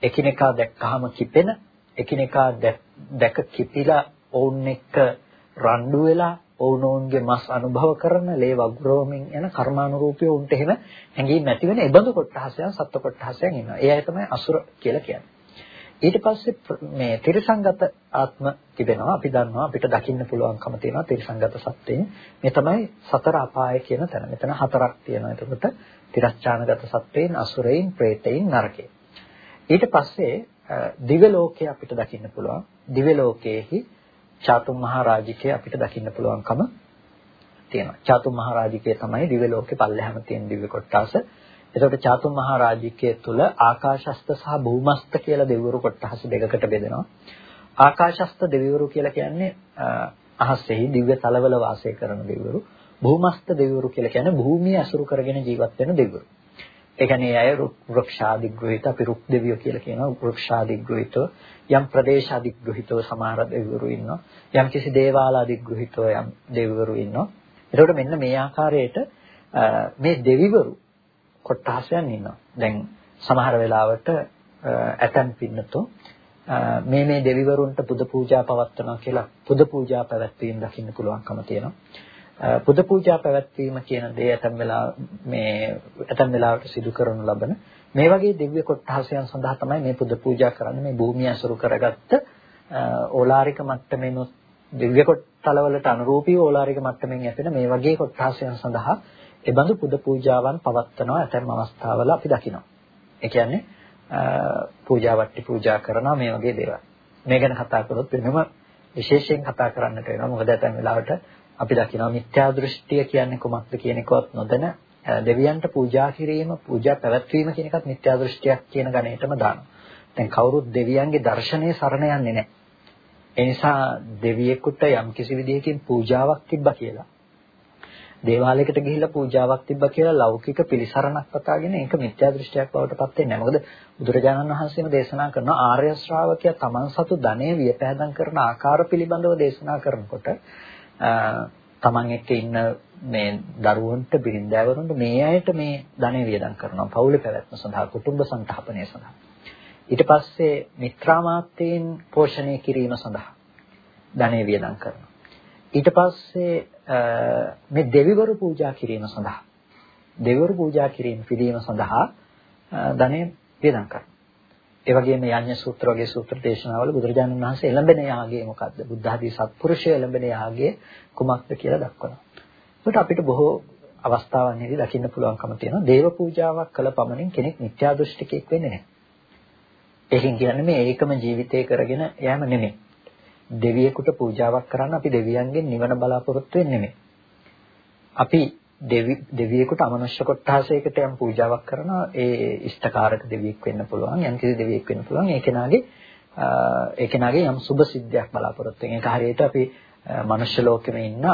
එකිනෙකා දැක්කහම කිපෙන, එකිනෙකා දැක කිපිලා ඔවුන් එක්ක රණ්ඩු වෙලා ඔවුනෝන්ගේ මස් අනුභව කරන ලේ වග්‍රවමින් යන කර්මානුරූපී උන්ට එහෙම හැඟීම් ඇති වෙන ඒබඳු කොටහසයන් සත්ව කොටහසයන් ඉන්නවා. ඒ අය තමයි අසුර කියලා කියන්නේ. ඊට පස්සේ මේ ත්‍රිසංගත ආත්ම තිබෙනවා. අපි දන්නවා අපිට දකින්න පුළුවන්කම තියෙනවා ත්‍රිසංගත සත්‍යයෙන්. මේ තමයි සතර අපාය කියන තැන. මෙතන හතරක් තියෙනවා. එතකොට තිරස්චානගත සත්‍යයෙන්, අසුරයෙන්, പ്രേතයෙන්, නරකයෙන්. ඊට පස්සේ දිව්‍ය ලෝකයේ අපිට දකින්න පුළුවන්. දිව්‍ය ලෝකයේහි චාතුම් මහරජිකේ අපිට දකින්න පුළුවන්කම තියෙනවා. චාතුම් මහරජිකේ තමයි දිව්‍ය ලෝකේ පල්ලෙහාම තියෙන දිව්‍ය කොටස. එතකොට චාතුම් මහරජිකේ තුල ආකාශස්ත සහ භූමස්ත කියලා දෙවිවරු කොටස් දෙකකට බෙදෙනවා. ආකාශස්ත දෙවිවරු කියලා කියන්නේ අහසෙහි දිව්‍ය තලවල වාසය කරන දෙවිවරු. භූමස්ත දෙවිවරු කියලා කියන්නේ භූමිය අසුරු කරගෙන ජීවත් වෙන දෙවිවරු. ඒ කියන්නේ අය වෘක්ෂාදිග්‍රහිත අපි රුක් දෙවියෝ කියලා කියනවා වෘක්ෂාදිග්‍රහිතව යම් ප්‍රදේශාදිග්‍රහිතව සමහර දෙවිවරු ඉන්නවා යම් කිසි දේවාලාදිග්‍රහිතව යම් දෙවිවරු ඉන්නවා. එතකොට මෙන්න මේ ආකාරයට මේ දෙවිවරු කොට්ටාසයන් ඉන්නවා. දැන් සමහර වෙලාවට ඇතන් පින්නතෝ මේ මේ දෙවිවරුන්ට පුද පූජා පවත්වනවා කියලා පුද පූජා පැවැත්වීම දකින්න පුළුවන්කම තියෙනවා. පුද පූජා පැවැත්වීම කියන දේ ඇතම් වෙලා මේ ඇතම් වෙලාවට සිදු කරනු ලබන මේ වගේ දිව්‍ය කොට්ටාසයන් සඳහා තමයි මේ පුද පූජා කරන්නේ මේ භූමිය අසුරු කරගත්ත ඕලාරික මට්ටමෙන් දිව්‍ය කොට්ටලවලට අනුරූපීව ඕලාරික මට්ටමින් ඇතින මේ වගේ කොට්ටාසයන් සඳහා එබඳු පුද පූජාවන් පවත්වනවා ඇතැම් අවස්ථාවල අපි දකිනවා. ඒ කියන්නේ පූජා වට්ටි පූජා කරනවා මේ වගේ දේවල්. මේ ගැන කතා කරොත් වෙනම විශේෂයෙන් කතා කරන්නට වෙනවා. මොකද ඇතැම් වෙලාවට අපි දකිනවා මිත්‍යා දෘෂ්ටිය කියන්නේ කොමක්ද කියන එකවත් නොදැන දෙවියන්ට පූජා කිරීම, පූජා පැවැත්වීම කියන එකත් මිත්‍යා දෘෂ්ටියක් කියන ගණේටම දානවා. දැන් කවුරුත් දෙවියන්ගේ දර්ශනය සරණ යන්නේ නැහැ. ඒ නිසා දෙවියෙකුට යම් කිසි විදිහකින් පූජාවක් තිබ්බා කියලා දේවාලයකට ගිහිල්ලා පූජාවක් තිබ්බා කියලා ලෞකික පිළිසරණක් පතාගෙන ඒක මිත්‍යා දෘෂ්ටියක් බවට පත් වෙන්නේ නැහැ. මොකද බුදුරජාණන් වහන්සේම දේශනා කරන ආර්ය ශ්‍රාවකයා තමන් සතු ධනෙ වියපෑදම් කරන ආකාර පිළිබඳව දේශනා කරනකොට තමන් එක්ක ඉන්න මේ දරුවන්ට බිරින්දෑවරුන්ට මේ අයට මේ ධනෙ වියදම් කරනවා පවුලේ පැවැත්ම සඳහා කුටුම්බ සංතාපනය සඳහා. ඊට පස්සේ මිත්‍රාමාත්‍යයෙන් පෝෂණය කිරීම සඳහා ධනෙ වියදම් කරනවා. ඊට පස්සේ මේ දෙවිවරු පූජා කිරීම සඳහා දෙවිවරු පූජා කිරීම පිළිවීම සඳහා ධනෙ වියදම් කරනවා. ඒ වගේම යඤ්ඤ සූත්‍ර වගේ සූත්‍ර දේශනාවල බුදුරජාණන් වහන්සේ එළඹෙන යාගය මොකක්ද? බුද්ධ ආදී සත්පුරුෂය එළඹෙන යාගය කුමක්ද කියලා දක්වනවා. ඒකට අපිට බොහෝ අවස්ථාවන්හිදී දකින්න පුළුවන්කම තියෙනවා. දේව පූජාවක් කළ පමණින් කෙනෙක් මිත්‍යා දෘෂ්ටිකෙක් වෙන්නේ නැහැ. ඒකෙන් කියන්නේ මේ ඒකම ජීවිතය කරගෙන යෑම නෙමෙයි. දෙවියෙකුට පූජාවක් කරන්න අපි දෙවියන්ගෙන් නිවන බලාපොරොත්තු වෙන්නේ නෙමෙයි. අපි දෙවි දෙවියෙකුට අමනුෂ්‍ය කොට්ටාසයකට යම් පූජාවක් කරනවා ඒ ඉෂ්ඨකාරක දෙවියෙක් වෙන්න පුළුවන් යම් කිසි දෙවියෙක් වෙන්න පුළුවන් ඒ කෙනාගේ ඒ කෙනාගේ යම් සුභ සිද්ධියක් බලාපොරොත්තු වෙන. ඒක හරියට අපි මනුෂ්‍ය ලෝකෙම ඉන්න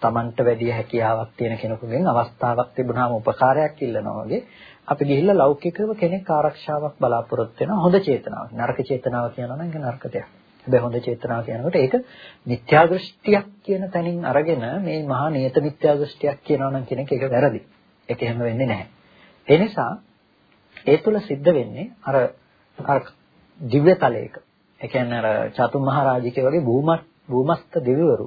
Tamanට වැඩි හැකියාවක් තියෙන කෙනෙකුගෙන් අවස්ථාවක් තිබුණාම උපකාරයක් ඉල්ලනවා වගේ අපි ගිහිල්ලා ලෞකිකව කෙනෙක් ආරක්ෂාවක් බලාපොරොත්තු වෙනවා. හොඳ චේතනාවක්. නරක චේතනාව කියනවා නම් ඒක නරක දෙයක්. හැබැයි හොඳ චේතනාව කියනකොට ඒක මිත්‍යා දෘෂ්ටියක් කියන තැනින් අරගෙන මේ මහා නියත මිත්‍යා දෘෂ්ටියක් කියනවා නම් කෙනෙක් ඒක වැරදි. ඒක එහෙම වෙන්නේ නැහැ. ඒ නිසා ඒ තුල සිද්ධ වෙන්නේ අර අර දිව්‍ය තලයක. ඒ කියන්නේ අර චතුම් මහරජිකේ වගේ භූමත් භූමස්ත දෙවිවරු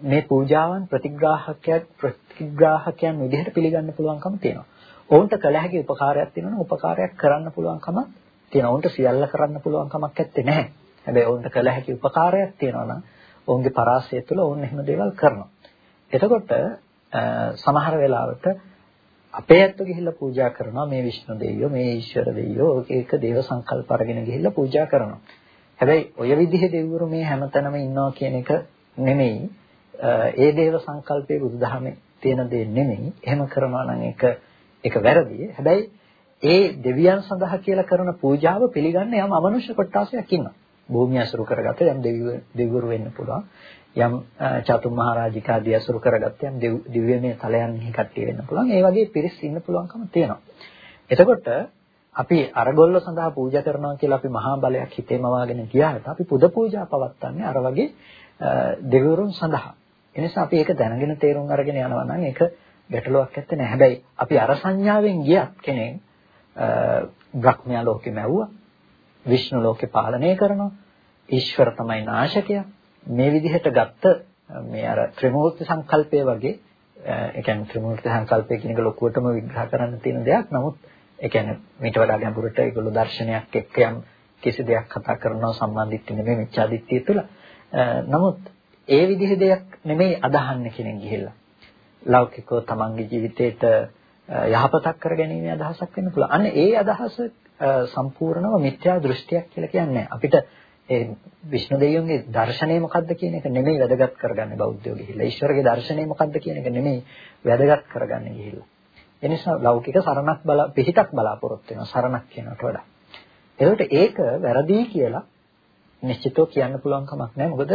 මේ පූජාවන් ප්‍රතිග්‍රාහකයක් ප්‍රතිග්‍රාහකයන් විදිහට පිළිගන්න පුළුවන්කම තියෙනවා. ඔවුන්ට කළ හැකි උපකාරයක් තියෙනවා උපකාරයක් කරන්න පුළුවන්කමක් තියෙනවා. ඔවුන්ට සියල්ල කරන්න පුළුවන් කමක් නැත්තේ නැහැ. හැබැයි ඔවුන්ට කළ හැකි උපකාරයක් තියෙනවා නම් ඔවුන්ගේ පරාසය තුළ ඔවුන් එහෙම දේවල් කරනවා. එතකොට සමහර වෙලාවට අපේ ඇත්ත ගිහිල්ලා පූජා කරනවා මේ විෂ්ණු දෙවියෝ මේ ඊශ්වර දෙවියෝ ඒක දේව සංකල්ප අරගෙන ගිහිල්ලා පූජා කරනවා. හැබැයි ඔය විදිහේ දෙවිවරු මේ හැමතැනම ඉන්නවා කියන එක නෙමෙයි. ඒ දේව සංකල්පයේ බුදුදහමේ තියෙන දේ නෙමෙයි. එහෙම කරනවා නම් ඒක ඒක වැරදි. හැබැයි ඒ දෙවියන් සඳහා කියලා කරන පූජාව පිළිගන්න යම් අමනුෂ්‍ය කොටසක් ඉන්නවා. භූමිය අසුරු කරගත්ත යම් දෙවිවරු වෙන්න පුළුවන්. යම් චතුම් මහරජිකාදී අසුරු කරගත්ත යම් දිව්‍යමය තලයන්හි කට්ටිය වෙන්න පුළුවන්. ඒ වගේ පිරිස් ඉන්න පුළුවන්කම තියෙනවා. එතකොට අපි අරගොල්ල සඳහා පූජා කරනවා කියලා අපි මහා බලයක් හිතේම වාගෙන ගියාට අපි පුද පූජා පවත්වන්නේ අර වගේ දෙවිවරුන් සඳහා. එනිසා අපි ඒක දැනගෙන තේරුම් අරගෙන යනවා නම් ඒක ගැටලුවක් නැත්තේ නෑ. හැබැයි අපි අර සංඥාවෙන් ගියත් කෙනෙක් බ්‍රහ්මයා ලෝකෙම ඇව්වා. විෂ්ණු ලෝකේ පාලනය කරනවා. ඊශ්වර තමයි නාශකයා. මේ විදිහට ගත්ත මේ අර ත්‍රිමූර්ති සංකල්පය වගේ ඒ කියන්නේ ත්‍රිමූර්ති සංකල්පය කියන එක ලොකුවටම විග්‍රහ කරන්න තියෙන දෙයක්. නමුත් ඒ කියන්නේ මීට වඩා ගැඹුරට ඒගොල්ලෝ දර්ශනයක් එක්ක යම් කිසි දෙයක් කතා කරනවා සම්බන්ධිත නෙමෙයි මිච්ඡාදිත්‍යය තුළ. නමුත් ඒ විදිහ දෙයක් නෙමෙයි අදහන්නේ කෙනෙක් ගිහිල්ලා. ලෞකිකව තමන්ගේ ජීවිතේට යහපතක් කරගැනීමේ අදහසක් වෙන්න පුළුවන්. අන්න ඒ අදහස සම්පූර්ණව මිත්‍යා දෘෂ්ටියක් කියලා කියන්නේ අපිට ඒ විෂ්ණු දෙවියන්ගේ දර්ශනය මොකක්ද කියන එක නෙමෙයි වැදගත් කරගන්නේ බෞද්ධයෝ ගිහිල්ලා. ඊශ්වරගේ දර්ශනය මොකක්ද කියන එක නෙමෙයි වැදගත් කරගන්නේ ගිහිල්ලා. ඒ නිසා ලෞකික සරණක් බල පිහිටක් බලාපොරොත්තු වෙනවා සරණක් කියනකට වඩා. ඒකට ඒක වැරදි කියලා නිශ්චිතව කියන්න පුළුවන් කමක් නැහැ. මොකද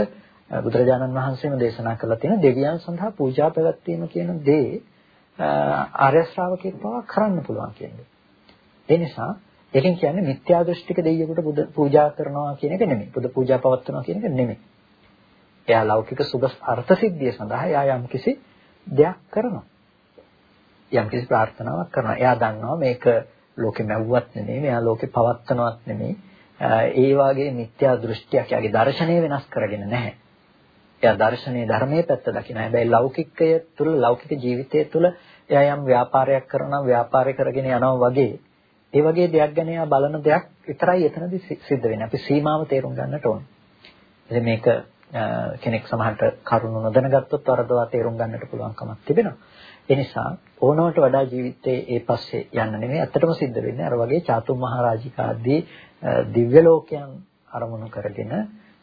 බුදුරජාණන් වහන්සේම දේශනා කළා තියෙන දෙවියන් සඳහා පූජා පැවැත්වීම කියන දේ ආර්ය ශ්‍රාවකෙක් පවා කරන්න පුළුවන් කියන්නේ. ඒ නිසා ඒකෙන් කියන්නේ මිත්‍යා දෘෂ්ටික දෙවියෙකුට බුදු පූජා කරනවා කියන එක නෙමෙයි. බුදු පූජා පවත්වනවා කියන එක නෙමෙයි. එයා ලෞකික සුභ අර්ථ සිද්ධිය සඳහා එයා යම්කිසි දෙයක් කරනවා. යම්කිසි ප්‍රාර්ථනාවක් කරනවා. එයා දන්නවා මේක ලෝකෙ මැව්වත් නෙමෙයි, මෙයා ලෝකෙ පවත්වනවත් නෙමෙයි. ඒ වාගේ මිත්‍යා දෘෂ්ටියක් එයාගේ දර්ශනය වෙනස් කරගෙන නැහැ. එයා දර්ශනීය ධර්මයේ පැත්ත දකිනවා. හැබැයි ලෞකිකය තුල ලෞකික ජීවිතය තුල එයා යම් ව්‍යාපාරයක් කරනවා, ව්‍යාපාරය කරගෙන යනවා වගේ ඒ වගේ දෙයක් ගැන යා බලන දෙයක් විතරයි එතනදී සිද්ධ වෙන්නේ. අපි සීමාව තේරුම් ගන්නට ඕනේ. ඉතින් මේක කෙනෙක් සමහරට කරුණු නොදැනගත්තොත් වරදවා තේරුම් ගන්නට පුළුවන්කමක් තිබෙනවා. ඒ නිසා ඕනවට වඩා ජීවිතේ ඒ පස්සේ යන්න නෙමෙයි අත්තටම සිද්ධ වෙන්නේ අර වගේ චාතුම් මහරජිකාදී දිව්‍ය ලෝකයන් අරමුණු කරගෙන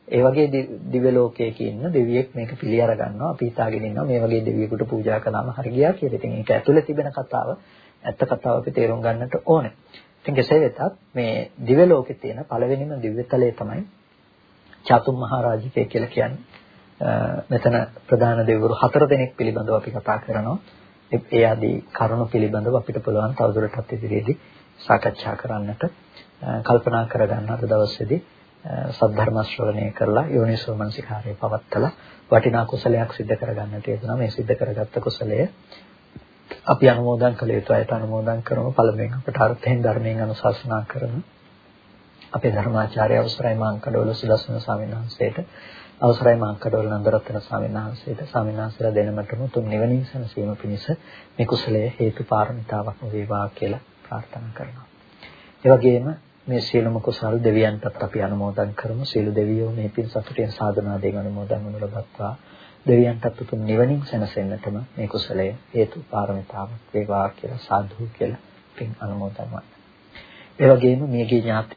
ඒ වගේ දිව්‍ය ලෝකයක ඉන්න දෙවියෙක් මේක පිළි අර ගන්නවා අපි හිතාගෙන ඉන්නවා මේ වගේ දෙවියෙකුට පූජා කළාම හරි ගියා කියලා. ඉතින් ඒක ඇතුලේ තිබෙන කතාව ඇත්ත කතාව අපි තේරුම් ගන්නට ඕනේ. ඉතින් කෙසේ වෙතත් මේ දිව්‍ය ලෝකේ තියෙන පළවෙනිම දිව්‍යතලය තමයි චතුම් මහරජිකය කියලා කියන්නේ. මෙතන ප්‍රධාන දෙවිවරු හතර දෙනෙක් පිළිබඳව අපි කතා කරනවා. ඒ ආදී කරුණු පිළිබඳව අපිට පුළුවන් තවදුරටත් ඉදිරියේදී සාකච්ඡා කරන්නට කල්පනා කරගන්න අද දවසේදී සද්ධර්ම ශ්‍රවණය කරලා යෝනිසෝ මනසිකාරය පවත්තලා වටිනා කුසලයක් සිද්ධ කරගන්නට යෙදුණා. මේ සිද්ධ කරගත්ත කුසලය අපි අනුමෝදන් කළ යුතු අයට අනුමෝදන් කරමු පළමුවෙන් අපට අර්ථයෙන් ධර්මයෙන් අනුශාසනා කරමු අපේ ධර්මාචාර්ය අවසරයි මාංකඩවල සුදස්සන ස්වාමීන් වහන්සේට අවසරයි මාංකඩවල නන්දරත්න ස්වාමීන් වහන්සේට ස්වාමීන් වහන්සේලා දෙනමටම තුන් නිවනින් සැනසීම පිණිස මේ කුසලයේ හේතු පාරමිතාවක් වේවා කියලා ප්‍රාර්ථනා කරනවා. ඒ වගේම මේ සියලුම කුසල් දෙවියන්ටත් අපි අනුමෝදන් කරමු. සියලු දෙවියෝ මේ පින් සතුටින් සාධනාවෙන් අනුමෝදන් වනු ලබත්වා. දෙවියන්ටත් උතුම් නිවනින් සැනසෙන්නටම මේ කුසලය හේතු පාරමිතාවක් වේවා කියලා සාදු කියලා පින් අනුමෝදන් වන්න. ඒ වගේම මියගිය ඥාති